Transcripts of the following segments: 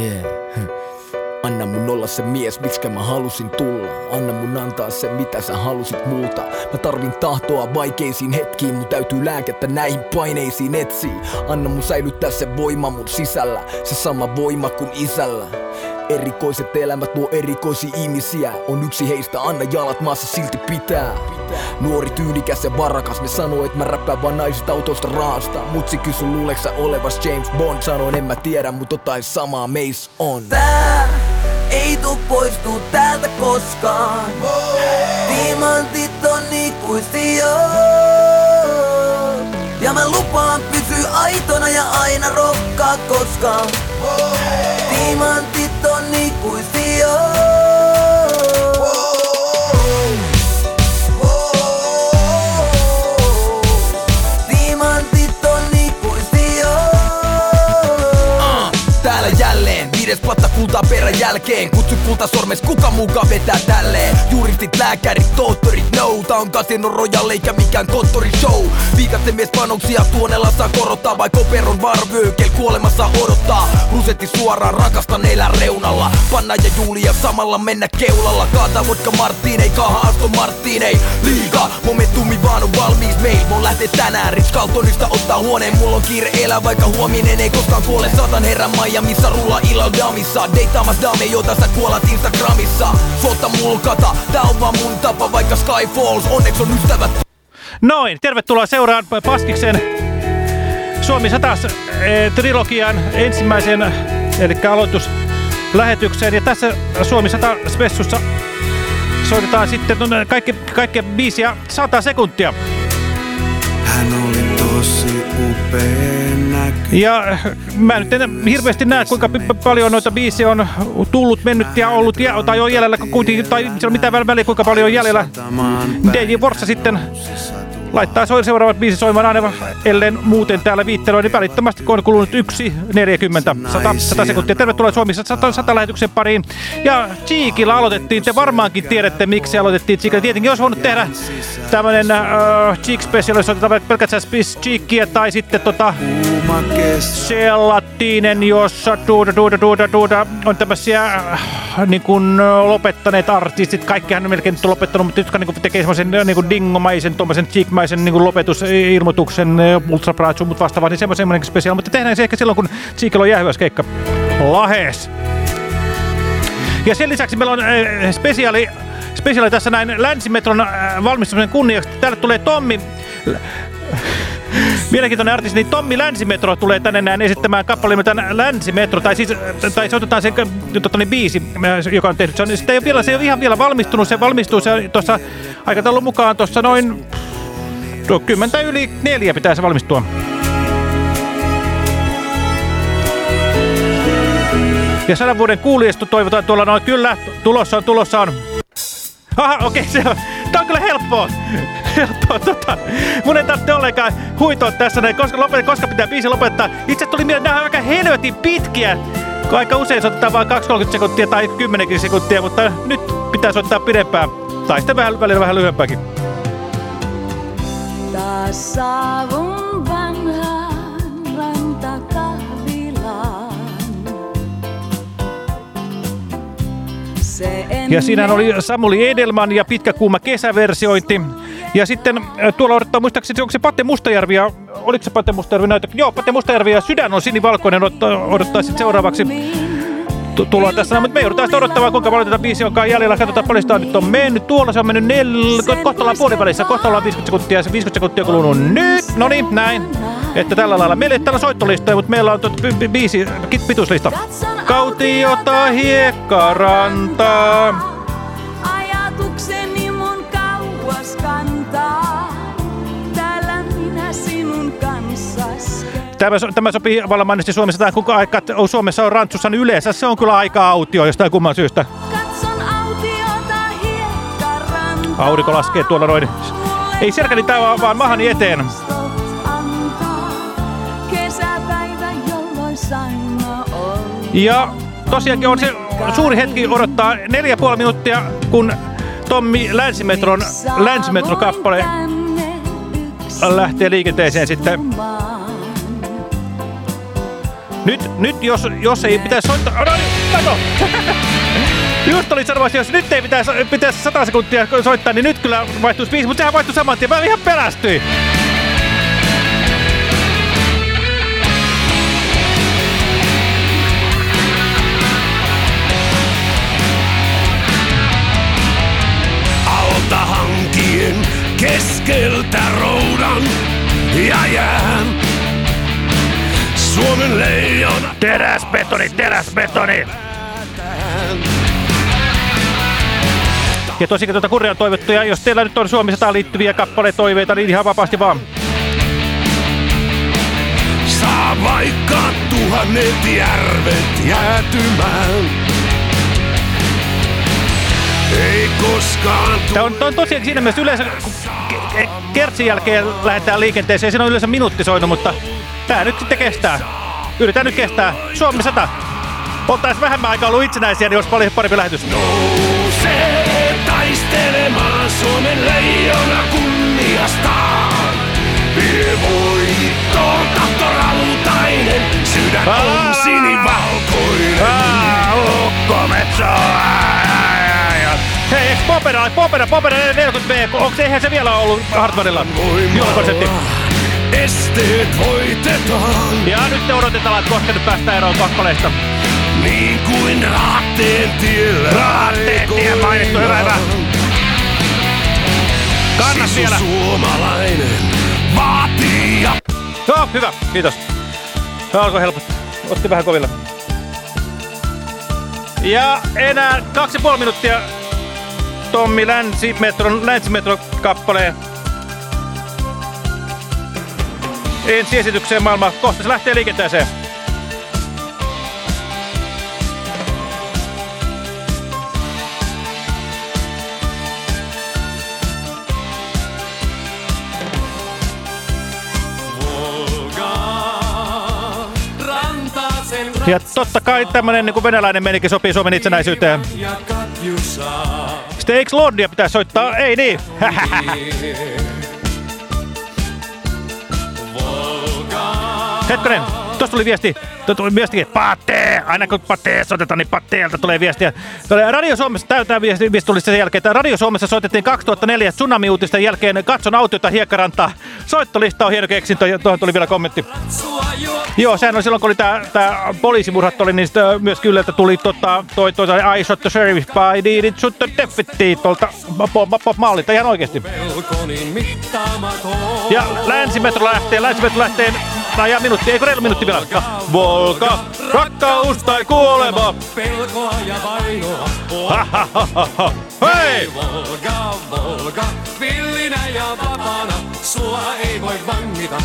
Yeah. Anna mun olla se mies, miksi mä halusin tulla. Anna mun antaa se, mitä sä halusit multa. Mä tarvin tahtoa vaikeisiin hetkiin. Mun täytyy lääkettä näihin paineisiin etsiä. Anna mun säilyttää se voima mun sisällä. Se sama voima kuin isällä Erikoiset elämät luo erikoisia ihmisiä. On yksi heistä, anna jalat maassa silti pitää. Nuori tyylikäs ja varakas Ne sanoo et mä räppään vaan naisista autosta raasta Mutsi kysy luuleeks sä olevas James Bond? Sanoin en mä tiedä mut jotain samaa meis on. Tää ei tuu poistuu täältä koskaan. Diamantit on ikuisia Ja mä lupaan pysyä aitona ja aina rokkaa koskaan. Diamantit on ikuisia Kultaa perän jälkeen. Kutsu kulta sormes, kuka mukaan vetää tälleen. Juristit, lääkärit, tohtorit, no Tää on Casino Royale eikä mikään konttorishow Viikatte mies panoksia tuonella saa korottaa Vai koperon varvöökel kuolemassa odottaa. Rusetti suoraan rakastan elää reunalla. Panna ja Julia samalla mennä keulalla. Kaata vodka Martin, ei kaaha Aston Martin, ei liiga Momentumi vaan on valmiis meil. Mun lähtee tänään Rich Carltonista ottaa huoneen. Mulla on kiire elää vaikka huominen ei koskaan kuole. Satan herran Miamiissa rulla illalla damissa Deitaamas dame jota sä kuolat Instagramissa Suotta mulkata, tää on vaan mun tapa vaikka Sky Falls Onneksi on ystävät Noin, tervetuloa seuraan Paskiksen Suomi 100 eh, trilogian ensimmäisen, eli aloituslähetykseen. Ja tässä Suomi 100 spessussa soitetaan sitten no, kaikki, kaikki biisiä 100 sekuntia. Hän oli tosi upea. Ja mä nyt en hirveästi näe, kuinka paljon noita biisejä on tullut, mennyt ja ollut, ja, tai on jäljellä, kuitenkin, tai ei ole mitään väliä, kuinka paljon on jäljellä. DJ Vorsa sitten laittaa soi seuraavat biisi soimaan aina, ellen muuten täällä viittelöä, niin välittömästi kun on kulunut 1, 40, 100, 100 sekuntia. Tervetuloa Suomi 100, 100 lähetyksen pariin. Ja Cheekillä aloitettiin, te varmaankin tiedätte miksi aloitettiin Cheekillä. Tietenkin olisi voinut tehdä tämmönen äh, Cheek Special, jos otetaan pelkästään Cheekia tai sitten tota. Sellattinen, jossa duuda, duuda, duuda, duuda, on tämmöisiä äh, niin kuin äh, lopettaneet artistit. Kaikkihan on melkein nyt lopettanut, mutta jotka niin kuin tekee semmoisen äh, niin kuin dingomaisen, tuommoisen cheekmaisen niin lopetusilmoituksen, äh, ultra Praatsu, mutta vastaavaa, niin semmoinen spesiaali. Mutta tehdään se ehkä silloin, kun Cheekilla on jäähyväiskeikka. Lahes! Ja sen lisäksi meillä on äh, spesiaali, spesiaali tässä näin Länsimetron äh, valmistumisen kunniaksi. Täällä tulee Tommi Mielenkiintoinen artisti, niin Tommi Länsimetro tulee tänne näin esittämään kappaleen nimeltään Länsimetro, tai siis tai se otetaan sen tota, niin, biisi, joka on tehty. Se, on, sitä ei ole vielä, se ei ole ihan vielä valmistunut, se valmistuu se tuossa aikataulun mukaan tuossa noin tuo kymmentä yli neljä pitää se valmistua. Ja sadan vuoden kuulijastu toivotaan tuolla noin, kyllä, tulossa on, tulossa on. Aha, okei, okay, se on. Tää on kyllä helppoa. helppoa tota. Mun ei tarvitse ollenkaan huitoa tässä näin, koska, lopet, koska pitää biisi lopettaa. Itse tuli mieleen, että nämä on aika helvetin pitkiä. Aika usein soitetaan vain 2-30 sekuntia tai 10 sekuntia, mutta nyt pitää soittaa pidempään. Tai sitten vähän, välillä vähän lyhyempääkin. Taas saavun vanhaan rantakahvilaan. Se Ja siinähän oli Samuli Edelman ja pitkä kuuma kesäversiointi. Ja sitten äh, tuolla odottaa muistaakseni, onko se Pate Mustajärvi ja oliko se Pate Mustajärvi näytä? Joo, Pate Mustajärvi ja Sydän on sinivalkoinen odottaa, odottaa sitten seuraavaksi tu- tuloa tässä. Mutta me joudutaan sitten odottamaan, kuinka paljon tätä biisiä onkaan jäljellä. Katsotaan, paljon sitä nyt on mennyt. Tuolla se on mennyt nel... ko- kohta ollaan puolivälissä. Kohta ollaan 50 sekuntia se 50 sekuntia kulunut nyt. No niin, näin. Että tällä lailla. Meillä ei täällä soittolistoja, mutta meillä on tuota bi- bi- biisi, pituuslista. Kautiota hiekkarantaa. Tämä, tämä sopii vallan mainisesti Suomessa tähän, kuka aika Suomessa on rantsussa, niin yleensä se on kyllä aika autio jostain kumman syystä. Katson autiota hiekkarantaa. Aurinko laskee tuolla noin. Ei selkäni tää vaan, mahani eteen. Ja tosiaankin on se suuri hetki odottaa neljä puoli minuuttia, kun Tommi Länsimetron Länsimetro-kappale lähtee liikenteeseen sitten. Nyt, nyt jos, jos ei pitäisi soittaa... No, niin, kato! Just olin sanomassa, jos nyt ei pitäisi, pitäisi 100 sekuntia soittaa, niin nyt kyllä vaihtuisi biisi, mutta sehän vaihtui saman tien. Mä ihan pelästyin. alta hankien keskeltä roudan ja jään. Suomen leijona Teräsbetoni, teräsbetoni! Ja tosiaan tuota kurjaa toivottuja, jos teillä nyt on Suomi 100 liittyviä kappaletoiveita, niin ihan vapaasti vaan. saa vaikka tuhannet järvet jäätymään. Ei koskaan Tämä on, on tosiaan siinä mielessä yleensä, kun ke- ke- kertsin jälkeen lähdetään liikenteeseen, siinä on yleensä minuutti soinut, mutta tää nyt sitten kestää. Yritän nyt kestää. Suomi 100. Oltais vähemmän aikaa ollut itsenäisiä, niin olisi paljon parempi lähetys. nousee taistelemaan Suomen leijona kunniastaan. Vie voittoon tahto rautainen, sydän on sinivalkoinen. Hei, eikö Popera, Popera, Popera 40B, onko eihän se vielä ollut Hartmanilla? Juhlakonsertti. Esteet voitetaan, Ja nyt te odotetaan, että kohta nyt päästään eroon kappaleista. niin kuin raatteen tiellä. Raatteen tie mainittu, hyvä, hyvä. Kannas Sisu vielä. suomalainen vaatii ja Joo, hyvä, kiitos. Tämä alkoi helpottaa. Otti vähän koville. Ja enää kaksi ja puoli minuuttia Tommi Länsimetron, Länsimetron kappaleen ensi esitykseen maailmaan. Kohta se lähtee liikenteeseen. Ja totta kai tämmönen niin venäläinen menikin sopii Suomen itsenäisyyteen. Eikö Lordia pitää soittaa? Ei niin. Hetkonen, tuossa tuli viesti. Tuossa tuli viesti, Pate! Aina kun Pate soitetaan, niin Pateelta tulee viestiä. Tulee Radio Suomessa täytää viesti, viesti tuli sen jälkeen, että Radio Suomessa soitettiin 2004 tsunami-uutisten jälkeen Katson autiota hiekkarantaa. Soittolista on hieno keksintö, ja tuohon tuli vielä kommentti. Joo, sehän on silloin, kun oli tää, tää poliisimurhat oli, niin myös kyllä, että tuli tota, toi, toi, toi I shot the sheriff by it shoot the deputy tuolta mallilta ihan oikeesti. Ja länsimetro lähtee, länsimetro lähtee, tai ja minuutti, eikö reilu minuutti vielä? Volka, rakkaus tai kuolema. Pelkoa ja vainoa. Hei! Volga, Volga, villinä ja vapaana, sua ei voi vangita.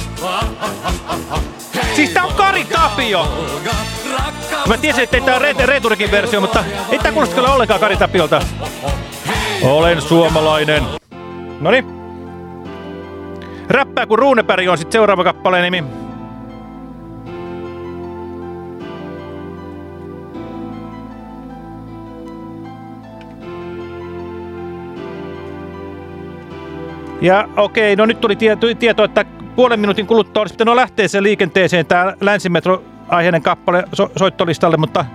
Hei, Siis tää on Kari Tapio! Volga, Mä tiesin, että tää on Re- Returikin versio, mutta ei tää kuulosta kyllä ollenkaan Kari Tapiolta. Olen suomalainen. Noni. Räppää kuin Ruunepäri on sitten seuraava kappaleen nimi. Ja okei, no nyt tuli tieto, tieto että puolen minuutin kuluttua olisi pitänyt lähteä sen liikenteeseen tämä länsimetro aiheinen kappale so, soittolistalle, mutta,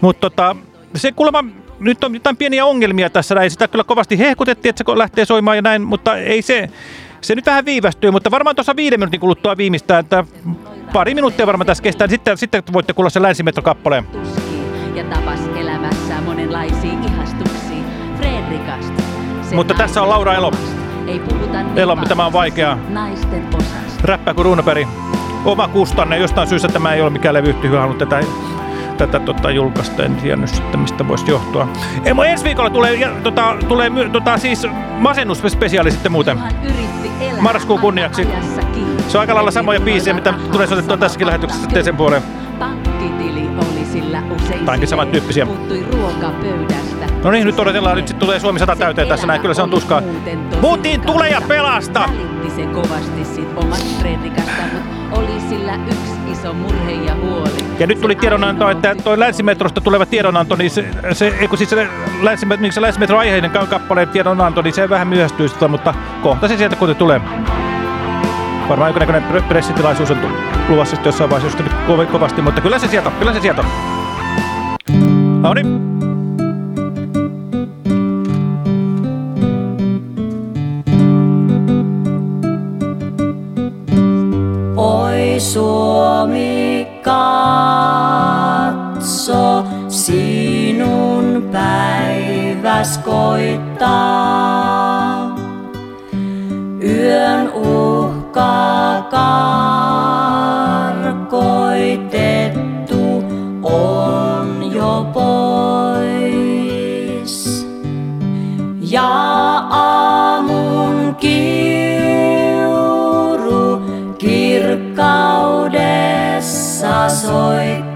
mutta tota, se kuulemma nyt on jotain pieniä ongelmia tässä näin. Sitä kyllä kovasti hehkutettiin, että se lähtee soimaan ja näin, mutta ei se, se nyt vähän viivästyy, mutta varmaan tuossa viiden minuutin kuluttua viimeistään, että pari minuuttia varmaan tässä kestää, niin sitten, sitten voitte kuulla sen länsimetro-kappaleen. ja tapas elämässä monenlaisia ihastuksia. Fredrikasta. Mutta tässä on Laura Elo. Ei puhuta niin tämä on vaikeaa. Naisten osasta. Räppää kuin Ruunaperi. Oma kustanne. Jostain syystä tämä ei ole mikään levyyhtiö halunnut tätä, tätä tota, julkaista. En tiennyt sitten, mistä voisi johtua. Ei, mutta ensi viikolla tulee, tota, tulee tota, siis masennusspesiaali sitten muuten. Marraskuun kunniaksi. Se on aika lailla samoja biisejä, mitä tulee soitettua tässäkin lähetyksessä sitten sen puoleen. Pankkitili oli sillä usein Tai ainakin samantyyppisiä. Puuttui ruokapöydästä. No niin, nyt odotellaan. Nyt sitten tulee Suomi 100 täyteen tässä näin. Kyllä se on tuskaa. Putin, tule ja pelasta! Välitti se kovasti sit omat mut oli sillä yksi iso murhe ja huoli. Ja nyt tuli tiedonanto, että toi länsimetrosta tuleva tiedonanto, niin se, se, ei kun siis se, länsimetro, niin se länsimetro aiheinen ka- kappaleen tiedonanto, niin se vähän myöhästyy sitä, mutta kohta se sieltä kuitenkin tulee. Varmaan jonkinnäköinen pre- pressitilaisuus on luvassa jossain vaiheessa kovasti, mutta kyllä se sieltä, kyllä se sieltä. No niin. Suomi, katso, sinun päiväs koittaa. Yön uhka karkoitettu on jo pois. Ja aamun kiuru kirkkaudessa soittaa,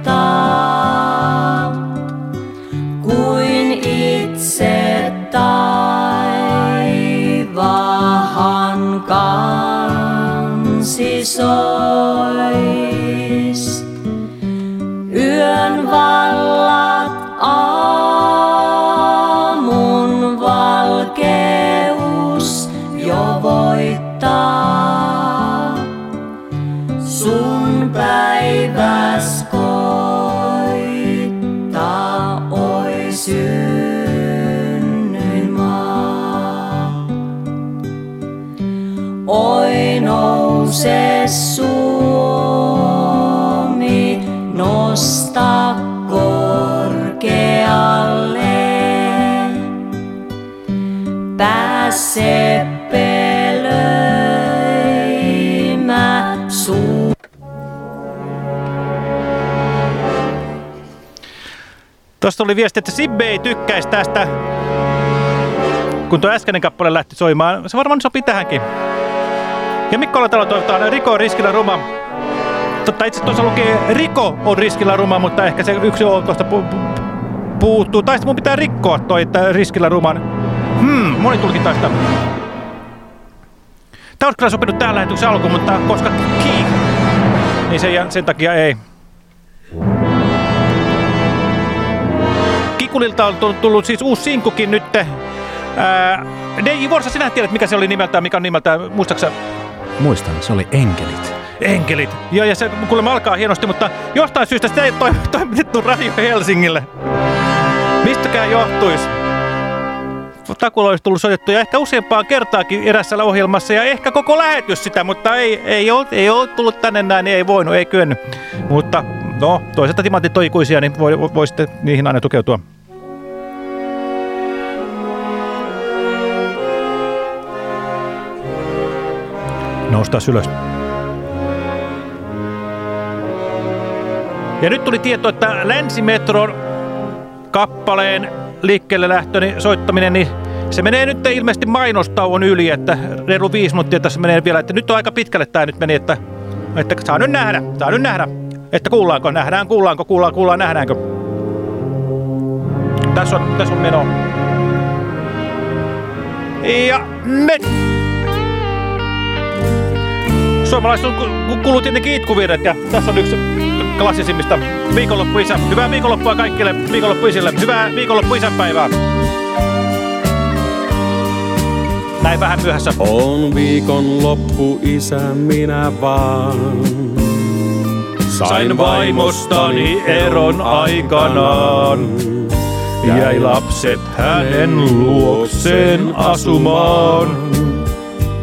Tuossa tuli viesti, että Sibbe ei tykkäisi tästä, kun tuo äskeinen kappale lähti soimaan. Se varmaan sopii tähänkin. Ja Mikko Alatalo toivotaan Riko riskillä ruma. Totta itse tuossa lukee Riko on riskillä ruma, mutta ehkä se yksi on tuosta pu- pu- puuttuu. Tai sitten mun pitää rikkoa toi, että riskillä ruman. Hmm, monitulkintaista. Tämä olisi kyllä sopinut tähän lähetyksen alkuun, mutta koska kiik, niin sen, sen takia ei. Kikulilta on tullut, siis uusi sinkkukin nyt. Ää, DJ Vorsa, sinä tiedät mikä se oli nimeltään, mikä on nimeltään, muistaaksä? Muistan, se oli Enkelit. Enkelit. Joo, ja se kuulemma alkaa hienosti, mutta jostain syystä sitä ei toi, toimitettu Radio Helsingille. Mistäkään johtuisi? Takulla olisi tullut soitettu ja ehkä useampaan kertaakin erässä ohjelmassa ja ehkä koko lähetys sitä, mutta ei, ei, ole, ei ole tullut tänne näin, niin ei voinut, ei kyennyt. Mutta no, toisaalta timantit on ikuisia, niin voi, voi, voi sitten niihin aina tukeutua. Noustaa ylös. Ja nyt tuli tieto, että Länsimetron kappaleen liikkeelle lähtöni soittaminen, niin se menee nyt ilmeisesti mainostauon yli, että reilu viisi minuuttia tässä menee vielä, että nyt on aika pitkälle tämä nyt meni, että, että saa nyt nähdä, saa nyt nähdä, että kuullaanko, nähdään, kuullaanko, kuullaan, kuullaan, nähdäänkö. Tässä on, tässä on meno. Ja nyt! Suomalaiset on ku- ku- kuullut tietenkin itkuvirret ja tässä on yksi klassisimmista viikonloppuisä. Hyvää viikonloppua kaikille viikonloppuisille. Hyvää viikonloppuisänpäivää. Näin vähän myöhässä. On viikon loppu isä minä vaan. Sain vaimostani eron aikanaan. Jäi lapset hänen luokseen asumaan.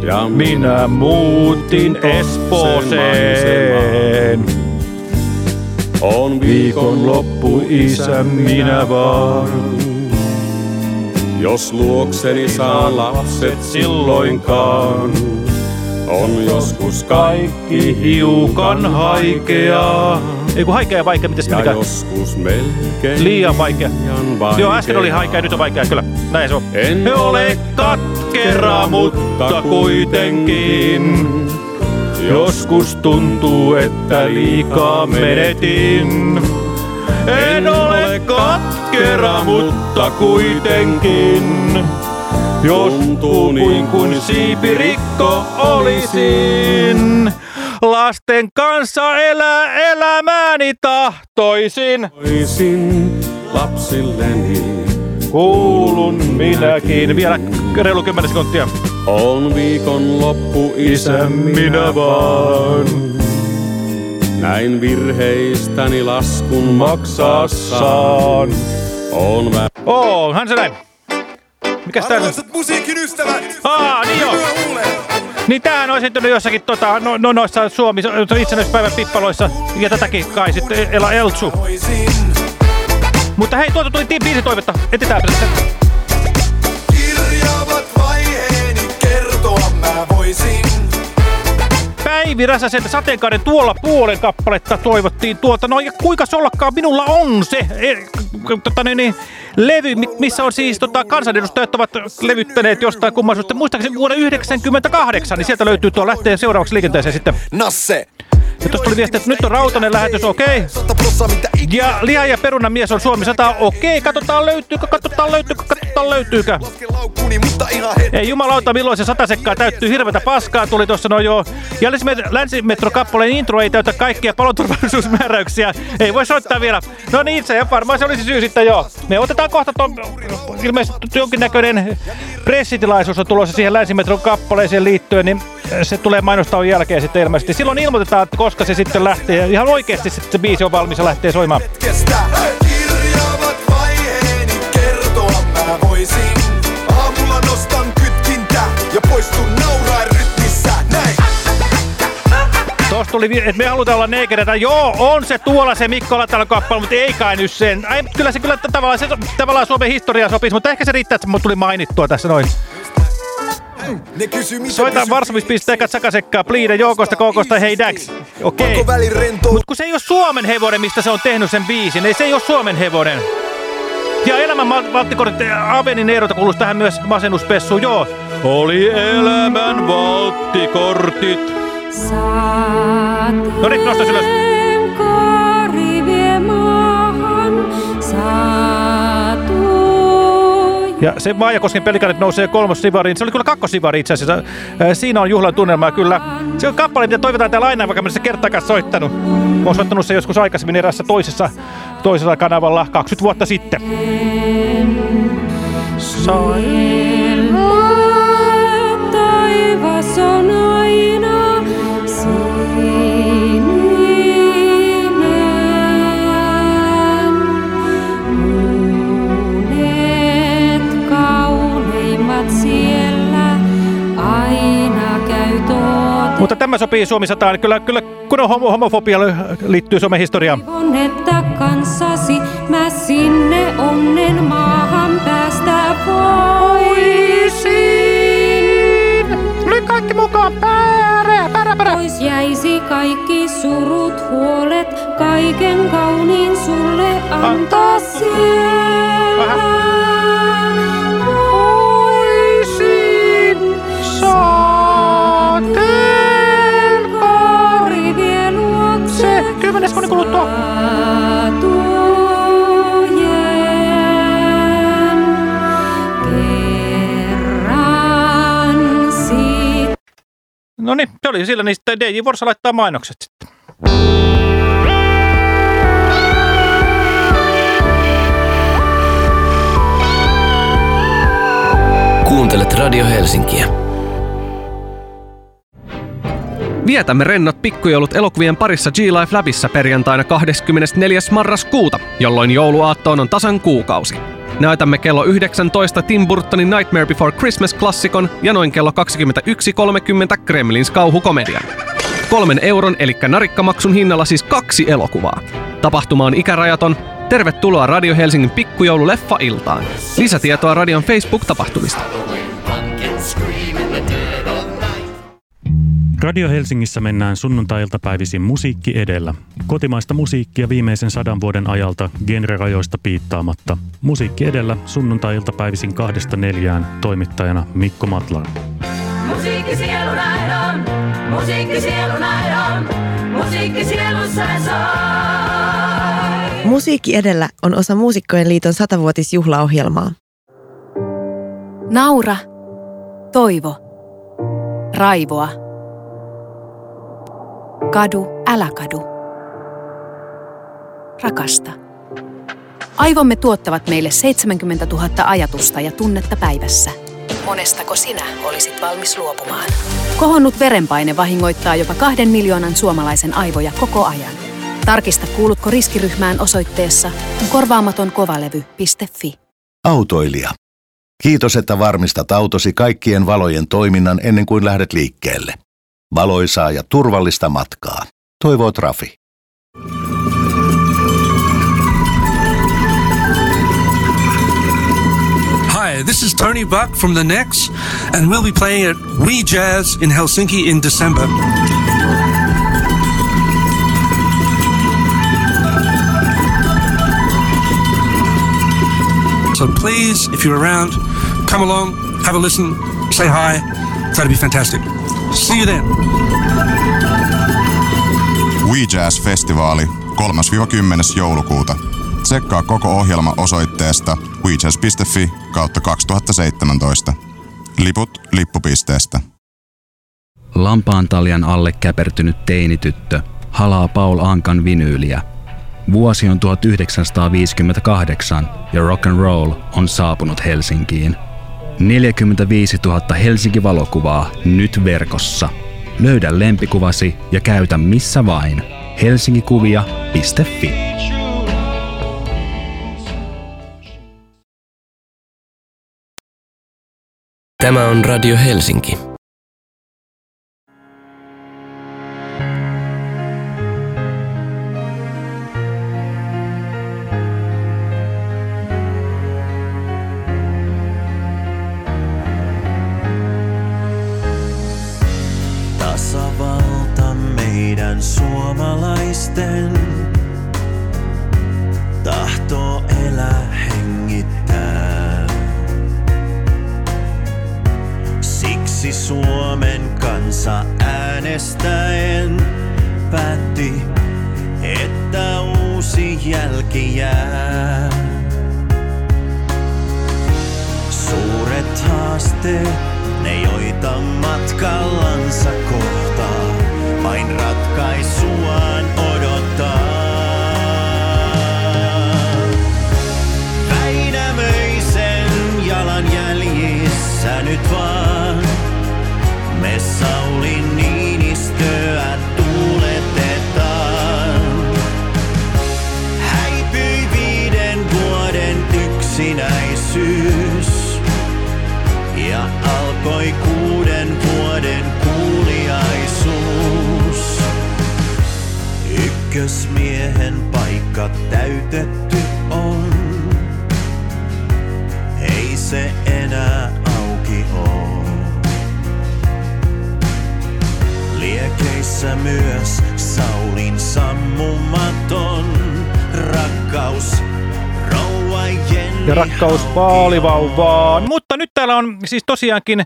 Ja Minä muutin Espooseen. On Viikon loppu isä minä vaan. Jos luokseni saa lapset silloinkaan. On joskus Kaikki hiukan haikeaa. Ei kun haikea ja vaikea, miten mikä? joskus melkein Liian vaikea. Joo, äsken oli haikea, nyt on vaikea, kyllä. Näin se on. En ole katkera, mutta kuitenkin. Joskus tuntuu, että liikaa menetin. En ole katkera, mutta kuitenkin. Jos Tuntuu niin kuin kuin siipirikko olisin. Lasten kanssa elää elämääni tahtoisin. Toisin lapsilleni Kuulun minäkin. Vielä reilu 10 sekuntia. On viikon loppu isä minä vaan. Näin virheistäni laskun maksaa saan. On mä... Onhan se näin. Mikäs tää nyt? musiikin ystävät! Aa, niin joo. Niin tämähän on esiintynyt jossakin tota, no, no, noissa Suomi itsenäispäivän pippaloissa ja tätäkin kai sitten Ela Eltsu. Mutta hei, tuota tuli biisi toivetta. Etsitään sitä. Kirjaavat vaiheeni kertoa mä voisin. Päivi Räsäsen sateenkaaren tuolla puolen kappaletta toivottiin tuolta. No ja kuinka sollakkaa minulla on se e, tota, niin, niin, levy, mi- missä on siis tota, kansanedustajat ovat levyttäneet jostain kummallisuutta. Muistaakseni vuonna 1998, niin sieltä löytyy tuo lähtee seuraavaksi liikenteeseen sitten. Nasse! Ja tuosta tuli viesti, että nyt on rautainen lähetys, okei. Ja liha ja perunan mies on Suomi 100, okei. Katsotaan löytyykö, katsotaan löytyykö, katsotaan löytyykö. Ei jumalauta, milloin se satasekkaa täyttyy hirveätä paskaa. Tuli tuossa no joo. Ja länsimetrokappaleen intro ei täytä kaikkia paloturvallisuusmääräyksiä. Ei voi soittaa vielä. No niin, se varmaan se olisi syy sitten joo. Me otetaan kohta tuon, ilmeisesti jonkinnäköinen pressitilaisuus on tulossa siihen länsimetron kappaleeseen liittyen, niin se tulee mainostaa jälkeen sitten ilmeisesti. Silloin ilmoitetaan, että koska se sitten lähtee. Ihan oikeasti sitten se biisi on valmis ja lähtee soimaan. Tuossa tuli, että me halutaan olla neikereitä. Joo, on se tuolla se Mikko Latalo kappale, mutta ei kai nyt sen. Ai, kyllä se kyllä tavallaan, se, tavallaan Suomen historia sopisi, mutta ehkä se riittää, että tuli mainittua tässä noin. Soita Varsovis.eka sakasekkaa, Pliide, Joukosta, Koukosta, hei Dax. Okei. Rento? Mut kun se ei ole Suomen hevonen, mistä se on tehnyt sen biisin, ei se ei ole Suomen hevonen. Ja elämän valttikortti, Avenin Eerota kuuluisi tähän myös masennuspessuun, joo. Oli elämän valttikortit. No niin, nosta ylös. Ja se Vaajakosken pelikanit nousee kolmos sivariin. Se oli kyllä kakkossivari itse asiassa. Äh, Siinä on juhlan tunnelmaa kyllä. Se on kappale, mitä toivotaan täällä aina, vaikka mä se kertaakaan soittanut. Mä oon soittanut se joskus aikaisemmin erässä toisessa, toisella kanavalla 20 vuotta sitten. Taivas on Mutta tämä sopii Suomi 100. Kyllä, kyllä kun on homo, homofobia liittyy Suomen historiaan. Toivon, että kanssasi mä sinne onnen maahan päästä voisin. Nyt kaikki mukaan päärä, päärä, päärä. Pois jäisi kaikki surut, huolet, kaiken kauniin sulle antaa Koni kuluttua. No niin, se oli sillä, niin sitten DJ Vorsa laittaa mainokset sitten. Kuuntelet Radio Helsinkiä. Vietämme rennot pikkujoulut elokuvien parissa G-Life Labissa perjantaina 24. marraskuuta, jolloin jouluaattoon on tasan kuukausi. Näytämme kello 19 Tim Burtonin Nightmare Before Christmas-klassikon ja noin kello 21.30 Kremlins kauhukomedian. Kolmen euron eli narikkamaksun hinnalla siis kaksi elokuvaa. Tapahtuma on ikärajaton. Tervetuloa Radio Helsingin pikkujoululeffa-iltaan. Lisätietoa radion Facebook-tapahtumista. Radio Helsingissä mennään sunnuntai-iltapäivisin musiikki edellä. Kotimaista musiikkia viimeisen sadan vuoden ajalta genrerajoista piittaamatta. Musiikki edellä sunnuntai-iltapäivisin kahdesta neljään toimittajana Mikko Matlar. Musiikki sielu näin on, musiikki sielu näin on, musiikki soi. Musiikki edellä on osa Muusikkojen liiton satavuotisjuhlaohjelmaa. Naura. Toivo. Raivoa. Kadu, älä kadu. Rakasta. Aivomme tuottavat meille 70 000 ajatusta ja tunnetta päivässä. monestako sinä olisit valmis luopumaan? Kohonnut verenpaine vahingoittaa jopa kahden miljoonan suomalaisen aivoja koko ajan. Tarkista kuulutko riskiryhmään osoitteessa korvaamatonkovalevy.fi. Autoilija. Kiitos, että varmistat autosi kaikkien valojen toiminnan ennen kuin lähdet liikkeelle. Valoisaa ja turvallista matkaa. Toivoo Trafi. Hi, this is Tony Buck from the Knicks, and we'll be playing at We Jazz in Helsinki in December. So please, if you're around, come along, have a listen, say hi. That'd be fantastic. See you then. We Jazz-festivaali 3-10. joulukuuta. Tsekkaa koko ohjelma osoitteesta wejazz.fi kautta 2017. Liput lippupisteestä. Lampaan taljan alle käpertynyt teinityttö halaa Paul Ankan vinyyliä. Vuosi on 1958 ja rock and roll on saapunut Helsinkiin. 45 000 Helsinki-valokuvaa nyt verkossa. Löydä lempikuvasi ja käytä missä vain. helsingikuvia.fi Tämä on Radio Helsinki. Meidän suomalaisten tahto elää hengittää. Siksi Suomen kansa äänestäen päätti, että uusi jälki jää. Suuret haasteet, ne joita matkallansa kohtaa, vain ratkaisuaan odottaa. Ykkösmiehen paikka täytetty on, ei se enää auki oo. Liekeissä myös Saulin sammumaton rakkaus. Rouva Jenni Ja rakkaus paalivauvaan. Mutta nyt täällä on siis tosiaankin äh,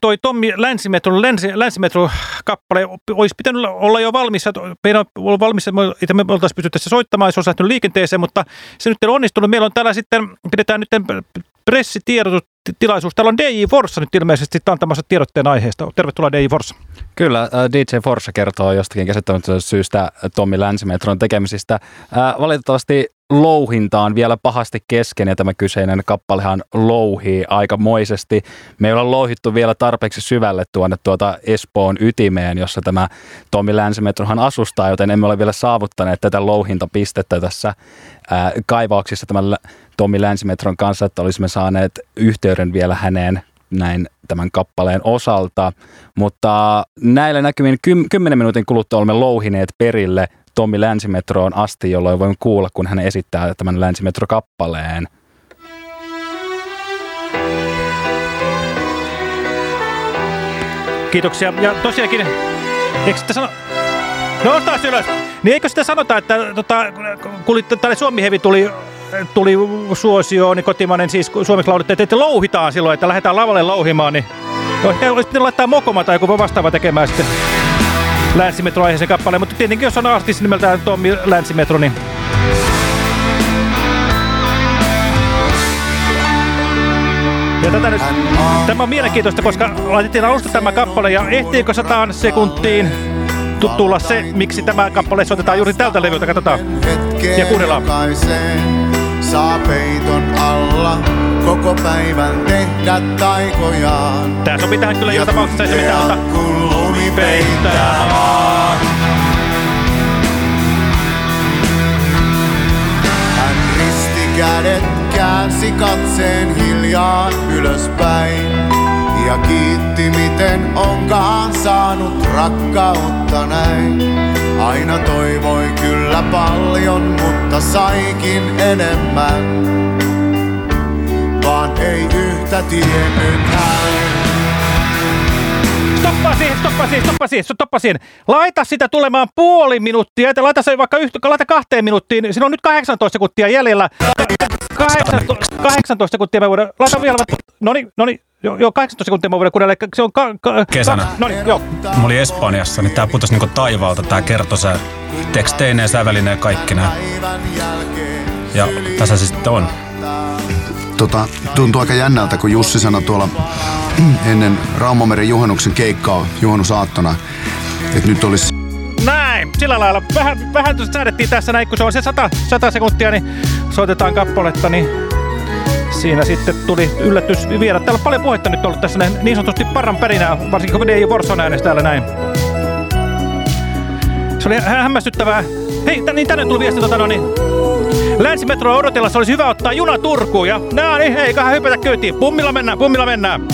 toi Tommi Länsimetron länsi, Länsimetro-kappale. Olisi pitänyt olla jo valmis. Meidän on valmis, että me oltaisiin pystytty tässä soittamaan, se on lähtenyt liikenteeseen, mutta se nyt ole onnistunut. Meillä on täällä sitten, pidetään nyt pressitiedotustilaisuus. Täällä on DJ Forssa nyt ilmeisesti antamassa tiedotteen aiheesta. Tervetuloa DJ Forssa. Kyllä, äh, DJ Forssa kertoo jostakin käsittämättömästä syystä Tommi Länsimetron tekemisistä. Äh, valitettavasti louhinta on vielä pahasti kesken ja tämä kyseinen kappalehan louhii aikamoisesti. Me ei olla louhittu vielä tarpeeksi syvälle tuonne tuota Espoon ytimeen, jossa tämä Tommi Länsimetrohan asustaa, joten emme ole vielä saavuttaneet tätä louhintapistettä tässä ää, kaivauksissa tämän Tommi Länsimetron kanssa, että olisimme saaneet yhteyden vielä häneen näin tämän kappaleen osalta, mutta näillä näkymin kym- 10 minuutin kuluttua olemme louhineet perille Tommi Länsimetroon asti, jolloin voimme kuulla, kun hän esittää tämän Länsimetro-kappaleen. Kiitoksia. Ja tosiaankin, eikö sitä sano... No taas ylös. Niin eikö sitä sanota, että tota, kun tälle Suomi-hevi tuli tuli suosioon, niin kotimainen siis suomeksi laulittiin, että louhitaan silloin, että lähdetään lavalle louhimaan, niin no, ehkä olisi pitänyt laittaa Mokoma tai joku vastaava tekemään sitten Länsimetro-aiheisen kappaleen, mutta tietenkin jos on artisti nimeltään Tommi Länsimetro, niin Ja tätä nyt, tämä on mielenkiintoista, koska laitettiin alusta tämä kappale ja ehtiikö sataan sekuntiin tulla se, miksi tämä kappale soitetaan juuri tältä levyltä, katsotaan ja kuunnellaan. saa peiton alla koko päivän tehdä taikojaan. Tää sopii tähän kyllä joka tapauksessa, ei se mitään ota. Peittää. Hän risti kädet, käänsi katseen hiljaa ylöspäin. Ja kiitti miten onkaan saanut rakkautta näin. Aina toivoi kyllä paljon, mutta saikin enemmän. Vaan ei yhtä tiennyt hän. Siihen, stoppaa siihen, stoppaa siihen, stoppaa siihen. Laita sitä tulemaan puoli minuuttia, että laita se vaikka yhtä, laita kahteen minuuttiin. Siinä on nyt 18 sekuntia jäljellä. 18, 18 sekuntia mä voidaan, laita vielä, no niin, no niin, joo, joo 18 sekuntia mä voidaan kuunnella, se on ka, ka, Kesänä. Ka, no niin, joo. Mä olin Espanjassa, niin tää putosi niinku taivaalta, tää kertosää teksteineen, sävälineen kaikki nää. Ja tässä se sitten on. Tota, tuntuu aika jännältä, kun Jussi sanoi tuolla ennen Raumameren juhannuksen keikkaa juhannusaattona, että nyt olisi Näin, sillä lailla. Vähän, vähän säädettiin tässä näin, kun se on se 100, 100 sekuntia, niin soitetaan kappaletta, niin siinä sitten tuli yllätys viedä. Täällä on paljon puhetta nyt ollut tässä niin sanotusti parran pärinää, varsinkin kun DJ Vorson äänestä täällä näin. Se oli hä- hämmästyttävää. Hei, niin tänne tuli viesti tota no niin. Länsimetroa odotellessa olisi hyvä ottaa juna Turkuun ja nää niin, eiköhän hypätä kyytiin. Pummilla mennään, pummilla mennään.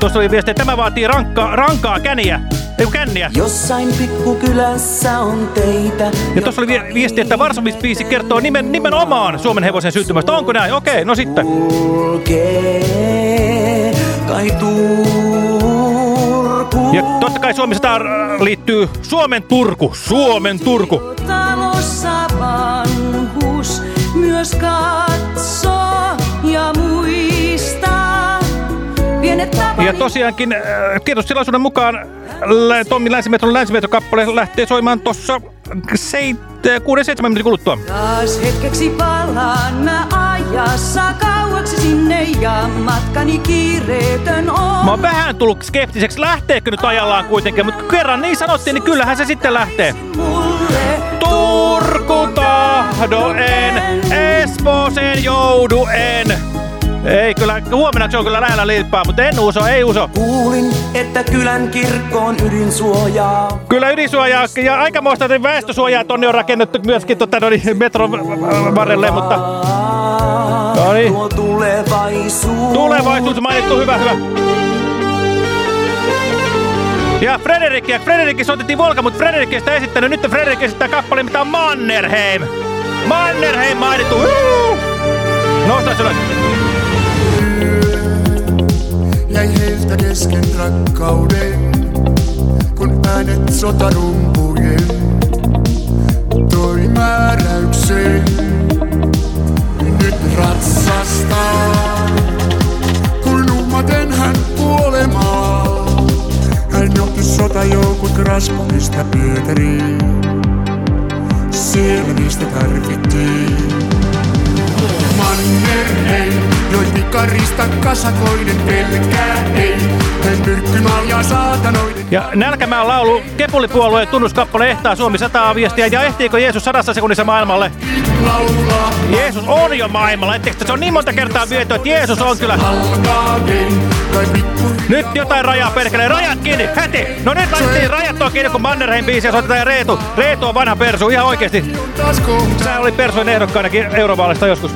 Tuossa oli viesti, että tämä vaatii rankkaa, rankaa käniä. Ei känniä. Jossain pikkukylässä on teitä. Ja tuossa oli vie- viesti, että Varsomispiisi kertoo nimen, nimenomaan Suomen hevosen syntymästä. Onko näin? Okei, no sitten. Kulkee kai Turku. Ja totta kai Suomi 100 liittyy Suomen Turku. Suomen Turku. Talossa vanhus myös katsoo ja muistaa. Pienet Ja tosiaankin äh, tiedotustilaisuuden mukaan lä- Tommi Länsimetron länsimetrokappale lähtee soimaan tuossa 6-7 minuutin kuluttua. Taas hetkeksi palaan mä ajassa kauaksi sinne ja matkani kiireetön on. Mä oon vähän tullut skeptiseksi, lähteekö nyt ajallaan kuitenkin, mutta kerran niin sanottiin, niin kyllähän se sitten lähtee. Turku tahdo en, Espooseen joudu en. Ei kyllä, huomenna se on kyllä lähellä liippaa, mutta en uso, ei uso. Kuulin, että kylän kirkkoon ydinsuojaa. Kyllä ydinsuojaa ja aikamoista väestösuojaa tonne on rakennettu myöskin tota, no niin, metron varrelle, mutta... No niin. Tuo tulevaisuus. Tulevaisuus mainittu, hyvä, hyvä. Ja Frederik, ja Frederikki soitettiin Volka, mutta Frederik ei sitä esittänyt. Nyt Frederik esittää kappaleen, mitä on Mannerheim. Mannerheim mainittu. Huu! Nosta ylös. Jäi heiltä kesken rakkauden, kun äänet sotarumpujen toi määräyksen. Nyt ratsastaa, kuin uhmaten hän kuolemaa. Hän johti sotajoukut Grasponista Pietariin, siellä niistä tarvittiin. Mannerheim, joi pikarista kasakoiden pelkää ei. Hän myrkkymalja saatanoiden. Ja Nälkämään laulu Kepulipuolueen tunnuskappale ehtaa Suomi 100 viestiä. Ja ehtiikö Jeesus sadassa sekunnissa maailmalle? Jeesus on jo maailmalla. Etteikö se on niin monta kertaa viety, että Jeesus on kyllä. Nyt jotain rajaa perkelee. Rajat kiinni, heti! No nyt laitettiin rajat on kiinni, kun Mannerheim biisi ja soitetaan ja Reetu. Reetu on vanha persu, ihan oikeesti. Sä oli persuin ehdokkaanakin eurovaalista joskus.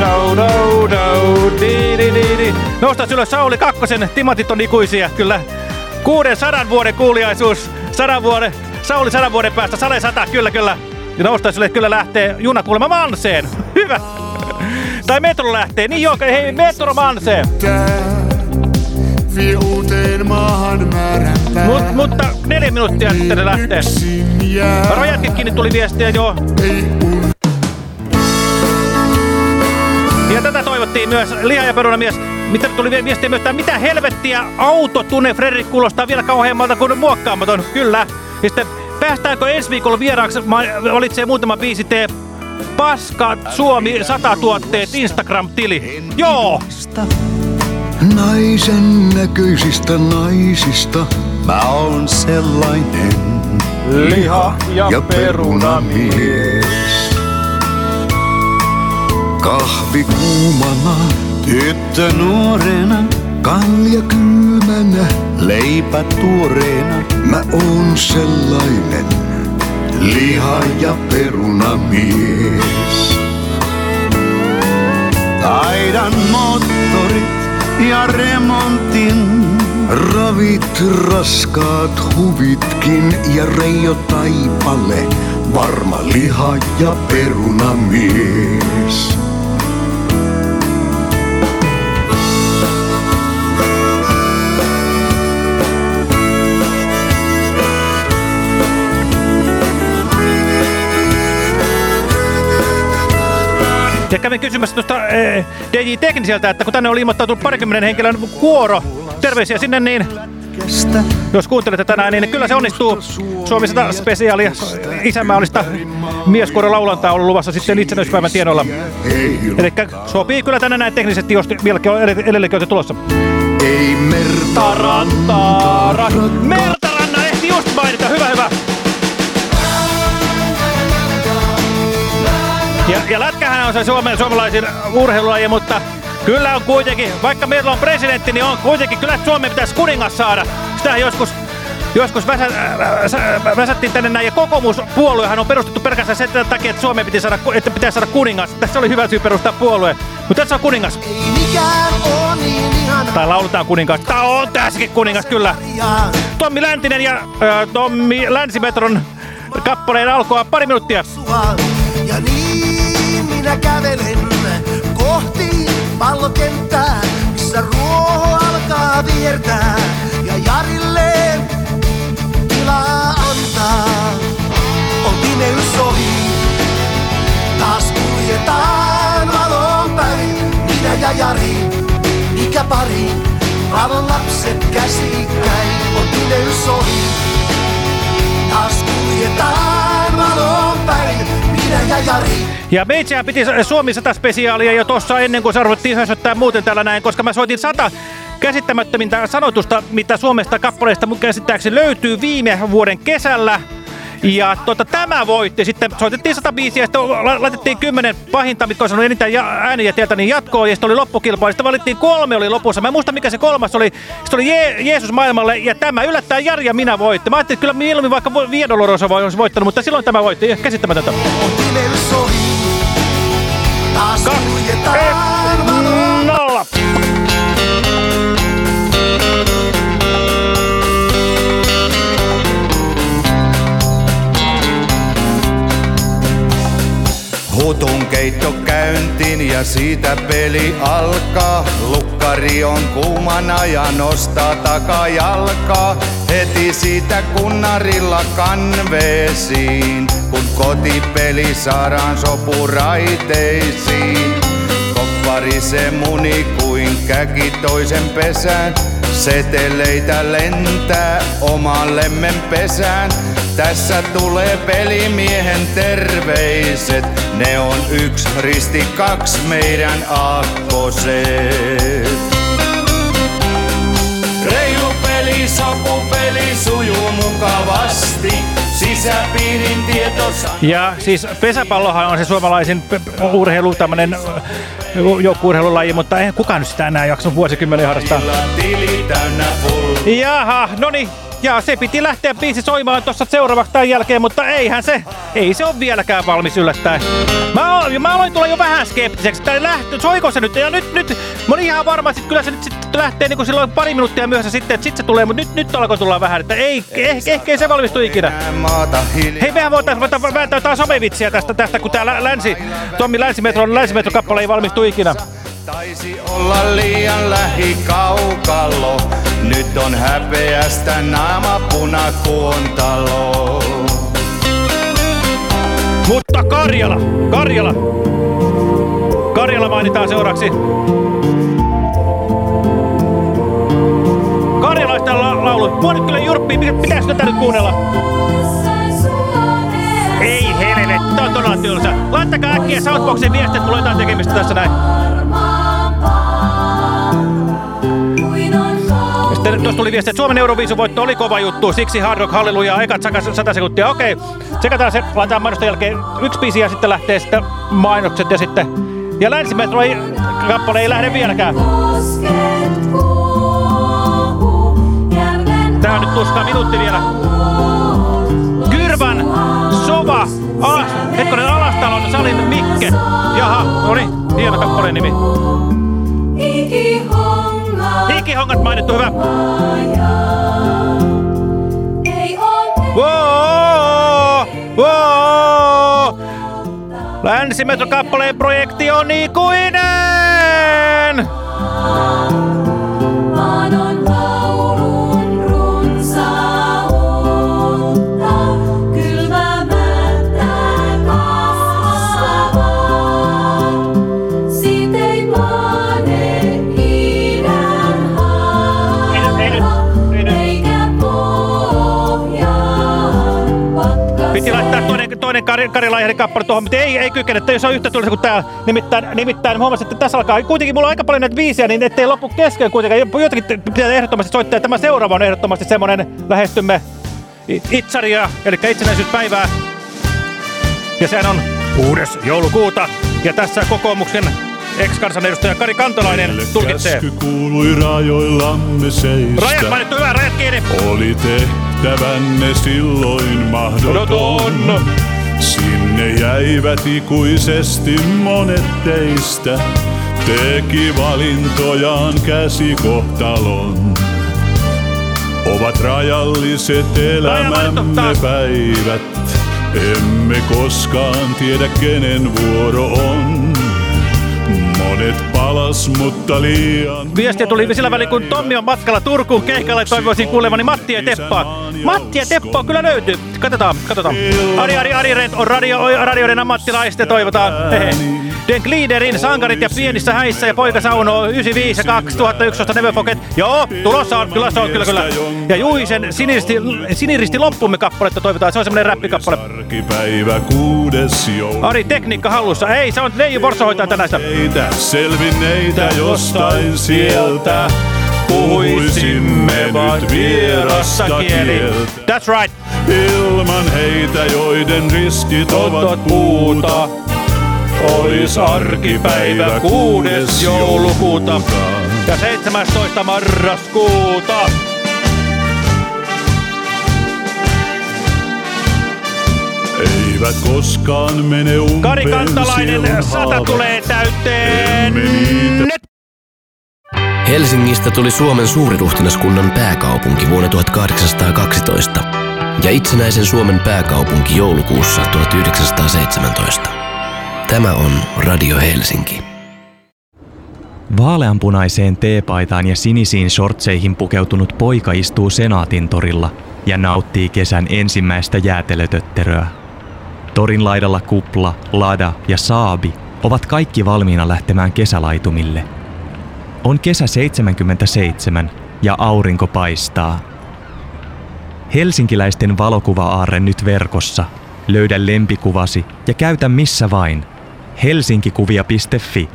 No, no, no, di, di, di, di. Nosta ylös Sauli Kakkosen, timatit on ikuisia, kyllä. Kuuden sadan vuoden kuuliaisuus, sadan vuoden, Sauli sadan vuoden päästä, sale sata, kyllä, kyllä. Ja nousta ylös, kyllä lähtee juna kuulemma Manseen. Hyvä. Tai metro lähtee, niin joo, hei, metro Manseen. Vie uuteen maahan määränpää. Mut, mutta neljä minuuttia sitten ne lähtee. Rajatkin kiinni tuli viestiä, joo. Ja tätä toivottiin myös Liha- ja perunamies. Mitä tuli vi- viestiä myös, että mitä helvettiä autotunne Fredrik kuulostaa vielä kauheammalta kuin muokkaamaton. Kyllä. Ja sitten päästäänkö ensi viikolla vieraaksi, Ma- valitsee muutama biisi, tee Paska Suomi 100 tuotteet Instagram-tili. Joo! Naisen näköisistä naisista mä oon sellainen Liha- ja perunamies. Kahvi kuumana, tyttö nuorena, kalja kylmänä, leipä tuoreena. Mä oon sellainen liha- ja perunamies. Taidan moottorit ja remontin. Ravit raskaat huvitkin ja Reijo Taipale, varma liha- ja perunamies. Kävin kysymässä tuosta eh, DJ Tekniseltä, että kun tänne oli ilmoittautunut parikymmenen henkilön kuoro, terveisiä sinne, niin jos kuuntelette tänään, niin kyllä se onnistuu. Suomi 100 spesiaalia mieskuoron laulantaa on ollut luvassa sitten itsenäispäivän tienoilla. Eli sopii kyllä tänne näin teknisesti, jos vieläkin on ed- edelleenkin tulossa. Ei merta rantaa, Mertaranna ehti Ja, ja lätkähän on se Suomen suomalaisin urheilulaji, mutta kyllä on kuitenkin, vaikka meillä on presidentti, niin on kuitenkin, kyllä Suomen pitäisi kuningas saada. Sitähän joskus, joskus väsä, äh, väsättiin tänne näin, ja kokoomuspuoluehan on perustettu pelkästään sen takia, että Suomeen piti saada, että pitäisi saada kuningas. Tässä oli hyvä syy perustaa puolue, mutta tässä on kuningas. Tai laulutaan kuningas. Tää on tässäkin kuningas, kyllä. Tommi Läntinen ja äh, Tommi Länsimetron kappaleen alkoa pari minuuttia. Ja niin minä kävelen kohti pallokenttää, missä ruoho alkaa viertää. Ja Jarille tilaa antaa, on pimeys ohi. Taas kuljetaan valon päin, minä ja Jari, mikä pari. Valon lapset käsikkäin, on pimeys ohi. Taas kuljetaan ja meitsihän piti Suomi 100 spesiaalia jo tuossa ennen kuin se arvottiin hössöttää muuten täällä näin, koska mä soitin 100 käsittämättömintä sanotusta, mitä Suomesta kappaleista mun käsittääkseni löytyy viime vuoden kesällä. Ja tota, tämä voitti. Sitten soitettiin 105 ja sitten la laitettiin 10 pahinta, mitkä on sanonut eniten ja ääniä tieltä, niin jatkoon. Ja sitten oli loppukilpailu. Sitten valittiin kolme oli lopussa. Mä en muista mikä se kolmas oli. Sitten oli Je Jeesus maailmalle ja tämä yllättää Jari ja minä voitti. Mä ajattelin, että kyllä mieluummin vaikka Viedolorosa olisi voittanut, mutta silloin tämä voitti. Käsittämätöntä. Taas Hutun keitto käyntiin ja siitä peli alkaa. Lukkari on kuumana ja nostaa takajalkaa. Heti siitä kunnarilla kanveesiin, kun kotipeli saadaan sopuraiteisiin. Koppari se muni kuin käki toisen pesään. Seteleitä lentää oman lemmen pesään. Tässä tulee pelimiehen terveiset. Ne on yksi risti kaks meidän aakkoset. Reilu peli, sopupeli sujuu mukavasti. Sisäpiirin Ja siis pesäpallohan on se suomalaisin urheilu, tämmönen joukkuurheilulaji, mutta ei kukaan nyt sitä enää jaksanut vuosikymmenen harrastaa. Jaha, no niin. Ja se piti lähteä biisi soimaan tuossa seuraavaksi tämän jälkeen, mutta eihän se, ei se ole vieläkään valmis yllättäen. Mä, mä aloin tulla jo vähän skeptiseksi, että lähtö, soiko se nyt? Ja nyt, nyt, mä olin ihan varma, että kyllä se nyt sitten lähtee niin kuin silloin pari minuuttia myöhässä sitten, että sit se tulee, mutta nyt, nyt alkoi tulla vähän, että ei, ehkä, ehkä ei se valmistu ikinä. Hei, mehän voitaisiin voita, vääntää jotain somevitsiä tästä, tästä kun tää länsi, Tommi Länsimetron länsimetrokappale ei valmistu ikinä. Taisi olla liian lähikaukalo. Nyt on häpeästä naama punakuontalo. Mutta Karjala, Karjala. Karjala mainitaan seuraavaksi. Karjalaista la laulu. Nyt kyllä jurppii, pitäis tätä nyt kuunnella? Ei helvetti, tää on todella tylsä. Laittakaa äkkiä Southboxin viestiä, että mulla jotain tekemistä tässä näin. Tuossa tuli viesti, että Suomen Euroviisun voitto oli kova juttu, siksi Hard Rock Hallelujah, ekat 100 sekuntia. Okei, tsekataan se, laitetaan mainosten jälkeen yksi biisi ja sitten lähtee sitten mainokset ja sitten Ja länsimetro ei, kappale ei lähde vieläkään. Tää on nyt tuskaa minuutti vielä. Kyrvan, Sova, Alas, hetkonen Alastalon, Salin, Mikke. Jaha, no niin, hieno kappaleen nimi. Ikihongat mainittu, hyvä. Wow, wow. Länsimetro-kappaleen projekti on ikuinen! Toinen, Kari, Kari Laihanen kappale tuohon, mutta ei, ei kykene, että jos on yhtä tulisi kuin tää. Nimittäin, nimittäin huomasin, että tässä alkaa, kuitenkin mulla on aika paljon näitä viisiä, niin ettei loppu kesken kuitenkaan. Jotenkin pitää ehdottomasti soittaa. Tämä seuraava on ehdottomasti semmonen lähestymme Itsaria, eli itsenäisyyspäivää. Ja sehän on 6. joulukuuta. Ja tässä kokoomuksen ex-kansanedustaja Kari Kantolainen tulkitsee. Käsky kuului rajoillamme seistä. Rajat mainittu, hyvä, rajat kiinni. Oli tehtävänne silloin mahdoton. Sinne jäivät ikuisesti monet teistä. Teki valintojaan käsikohtalon. Ovat rajalliset elämämme päivät. Emme koskaan tiedä kenen vuoro on. Monet palas, mutta liian Viestiä tuli sillä välin, kun Tommi on matkalla Turkuun keikalle toivoisin kuulevani Matti ja Teppaa. Matti ja Teppaa kyllä löytyy. Katsotaan, katsotaan. Ari, Ari, Ari Rent on radio, radioiden ammattilaiset ja toivotaan. Hehe. Den Gliderin sankarit ja pienissä häissä ja poika saunoo 95 ja 2011 Never Forget. Joo, tulossa on, kyllä se on, kyllä kyllä. Ja Juisen siniristi, siniristi loppumme kappaletta toivotaan, se on semmonen räppikappale. Ari, tekniikka hallussa. Ei, se on Leiju Borsa hoitaa tänäistä. Selvinneitä jostain sieltä. Puhuisimme nyt vierasta kieltä. That's right. Ilman heitä, joiden riskit ovat puuta. Olis arkipäivä 6. joulukuuta ja 17. marraskuuta. Eivät koskaan mene umpeen Kari Kantalainen, sata tulee täyteen. Nyt. Helsingistä tuli Suomen suuriruhtinaskunnan pääkaupunki vuonna 1812 ja itsenäisen Suomen pääkaupunki joulukuussa 1917. Tämä on Radio Helsinki. Vaaleanpunaiseen teepaitaan ja sinisiin shortseihin pukeutunut poika istuu Senaatin torilla ja nauttii kesän ensimmäistä jäätelötötteröä. Torin laidalla kupla, lada ja saabi ovat kaikki valmiina lähtemään kesälaitumille. On kesä 77 ja aurinko paistaa. Helsinkiläisten valokuva-aarre nyt verkossa. Löydä lempikuvasi ja käytä missä vain. helsinkikuvia.fi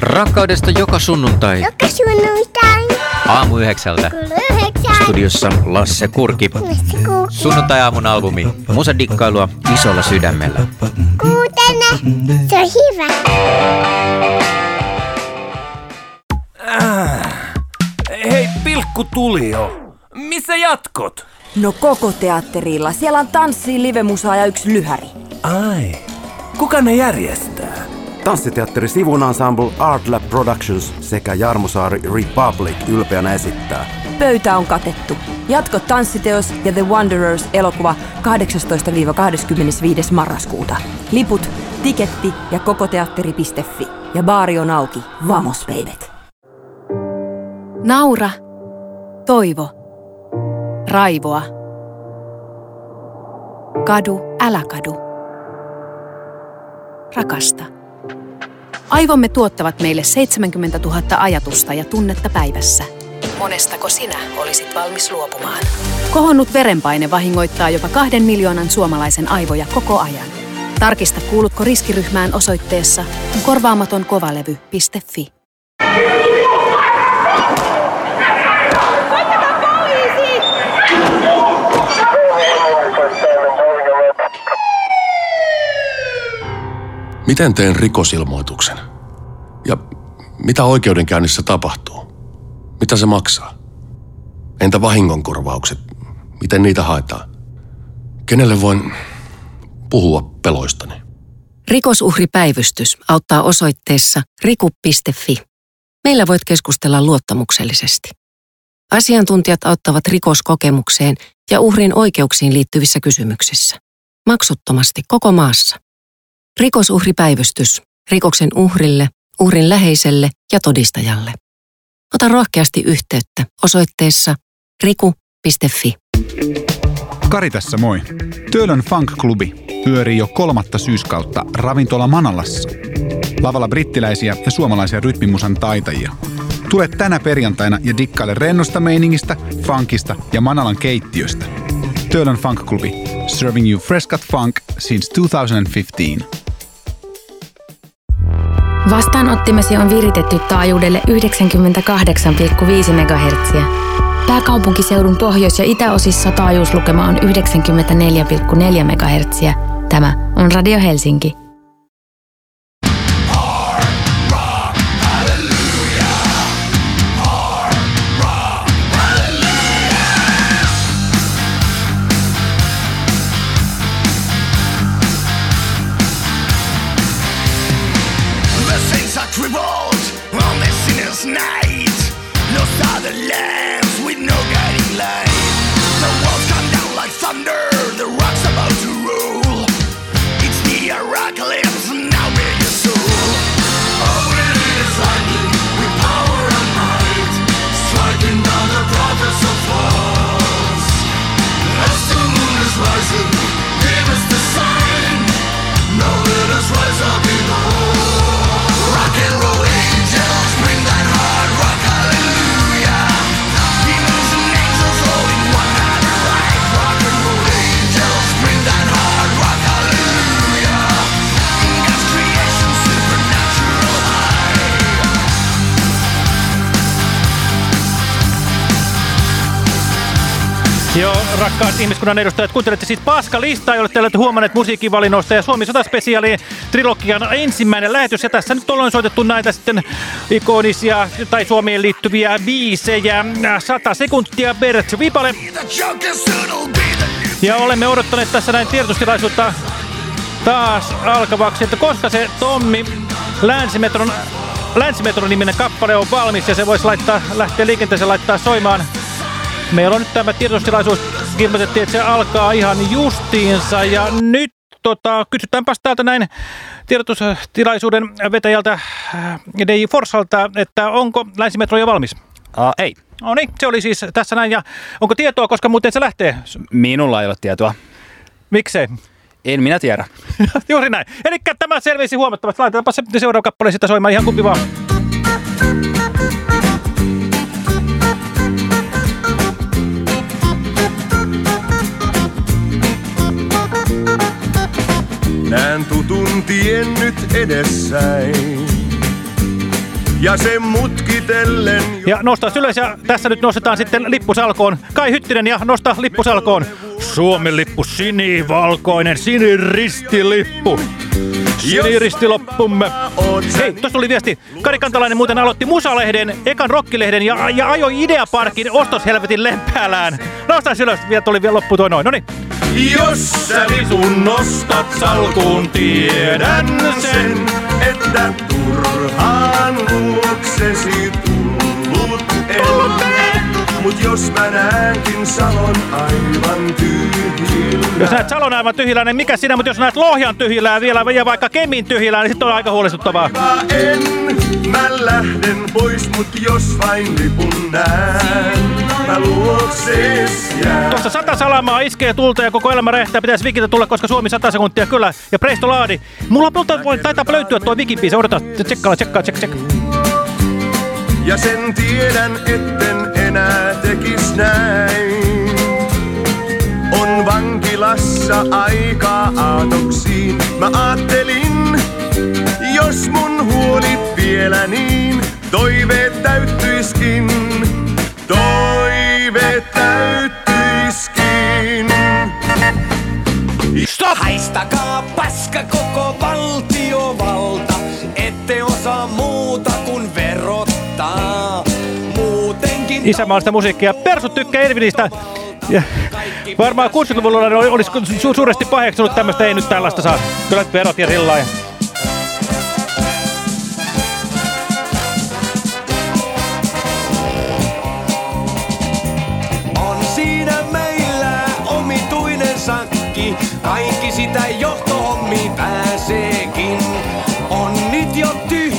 Rakkaudesta joka sunnuntai. Joka sunnuntai. Aamu yhdeksältä. Yhdeksän. Studiossa Lasse Kurki. Sunnuntai-aamun albumi. Musadikkailua isolla sydämellä. Kuutena. Se on hyvä. Hei, pilkku tuli jo. Missä jatkot? No koko teatterilla. Siellä on tanssi, livemusaa ja yksi lyhäri. Ai, kuka ne järjestää? Tanssiteatteri Sivun Ensemble Art Lab Productions sekä Jarmusaari Republic ylpeänä esittää. Pöytä on katettu. Jatko tanssiteos ja The Wanderers elokuva 18-25. marraskuuta. Liput, tiketti ja kokoteatteri.fi. Ja baari on auki. Vamos, babyt! Naura. Toivo. Raivoa. Kadu, älä kadu. Rakasta. Aivomme tuottavat meille 70 000 ajatusta ja tunnetta päivässä. Monestako sinä olisit valmis luopumaan? Kohonnut verenpaine vahingoittaa jopa kahden miljoonan suomalaisen aivoja koko ajan. Tarkista kuulutko riskiryhmään osoitteessa korvaamatonkovalevy.fi. Miten teen rikosilmoituksen? Ja mitä oikeudenkäynnissä tapahtuu? Mitä se maksaa? Entä vahingonkorvaukset? Miten niitä haetaan? Kenelle voin puhua peloistani? Rikosuhripäivystys auttaa osoitteessa riku.fi. Meillä voit keskustella luottamuksellisesti. Asiantuntijat auttavat rikoskokemukseen ja uhrin oikeuksiin liittyvissä kysymyksissä. Maksuttomasti koko maassa. Rikosuhripäivystys. Rikoksen uhrille, uhrin läheiselle ja todistajalle. Ota rohkeasti yhteyttä osoitteessa riku.fi. Kari tässä moi. Työlön Funk-klubi pyörii jo kolmatta syyskautta ravintola Manalassa. Lavalla brittiläisiä ja suomalaisia rytmimusan taitajia. Tule tänä perjantaina ja dikkaile rennosta meiningistä, funkista ja Manalan keittiöstä. Työlön Funk-klubi. Serving you fresh cut funk since 2015. Vastaanottimesi on viritetty taajuudelle 98,5 MHz. Pääkaupunkiseudun pohjois- ja itäosissa taajuuslukema on 94,4 MHz. Tämä on Radio Helsinki. Ihmiskunnan edustajat, kuuntelette siis Paska-listaa, jolle te olette huomanneet musiikkivalinnoista ja Suomi Sotaspesiaali trilogian ensimmäinen lähetys. Ja tässä nyt ollaan soitettu näitä sitten ikonisia tai Suomeen liittyviä biisejä. 100 sekuntia Bert Vipale. Ja olemme odottaneet tässä näin tiedotustilaisuutta taas alkavaksi, että koska se Tommi Länsimetron, Länsimetron niminen kappale on valmis ja se voisi laittaa, lähteä liikenteeseen laittaa soimaan. Meillä on nyt tämä tiedotustilaisuus, ilmoitettiin, että se alkaa ihan justiinsa ja nyt tota, kysytäänpäs täältä näin tiedotustilaisuuden vetäjältä äh, DJ Forsalta, että onko Länsimetro jo valmis? Uh, ei. No niin, se oli siis tässä näin ja onko tietoa, koska muuten se lähtee? Minulla ei ole tietoa. Miksei? En minä tiedä. Juuri näin. Eli tämä selvisi huomattavasti. Laitetaanpa se seuraava kappale sitä soimaan ihan kumpi vaan. Näen tutun tien nyt edessäin. Ja se mutkitellen Ja nostaa ylös ja tässä nyt nostetaan sitten lippusalkoon. Kai Hyttinen ja nosta lippusalkoon. Suomen lippu sinivalkoinen, siniristilippu. Siniristiloppumme. Hei, tuossa tuli viesti. Kari Kantalainen muuten aloitti Musalehden, ekan rokkilehden ja, ja ajoi Ideaparkin ostoshelvetin lempäälään. Nosta ylös, vielä tuli vielä loppu toi noin. Noniin. Jos sä lipun nostat salkuun, tiedän sen, että turhaan luoksesi tullut en. Mut jos mä näenkin salon aivan tyhjillä. Jos näet Salon aivan tyhjillä, niin mikä siinä, mutta jos näet Lohjan tyhjillä vielä ja vaikka Kemin tyhjillä, niin sitten on aika huolestuttavaa. En, mä lähden pois, mut jos vain lipun näen. Tuossa sata salamaa iskee tulta ja koko elämä rehtää. Pitäisi Vikiltä tulla, koska Suomi 100 sekuntia kyllä. Ja Presto Laadi. Mulla multa voi, taitaa löytyä tuo Vikin biisi. Odota, tsekkaa, tsekkaa, tsekkaa, tsekkaa. Ja sen tiedän, etten tekis näin. On vankilassa aikaa isämaallista musiikkia. Persut tykkää Irvinistä. Ja varmaan 60-luvulla oli- olisi su- suuresti paheksunut tämmöistä, ei nyt tällaista saa. Kyllä verot ja sillä lailla.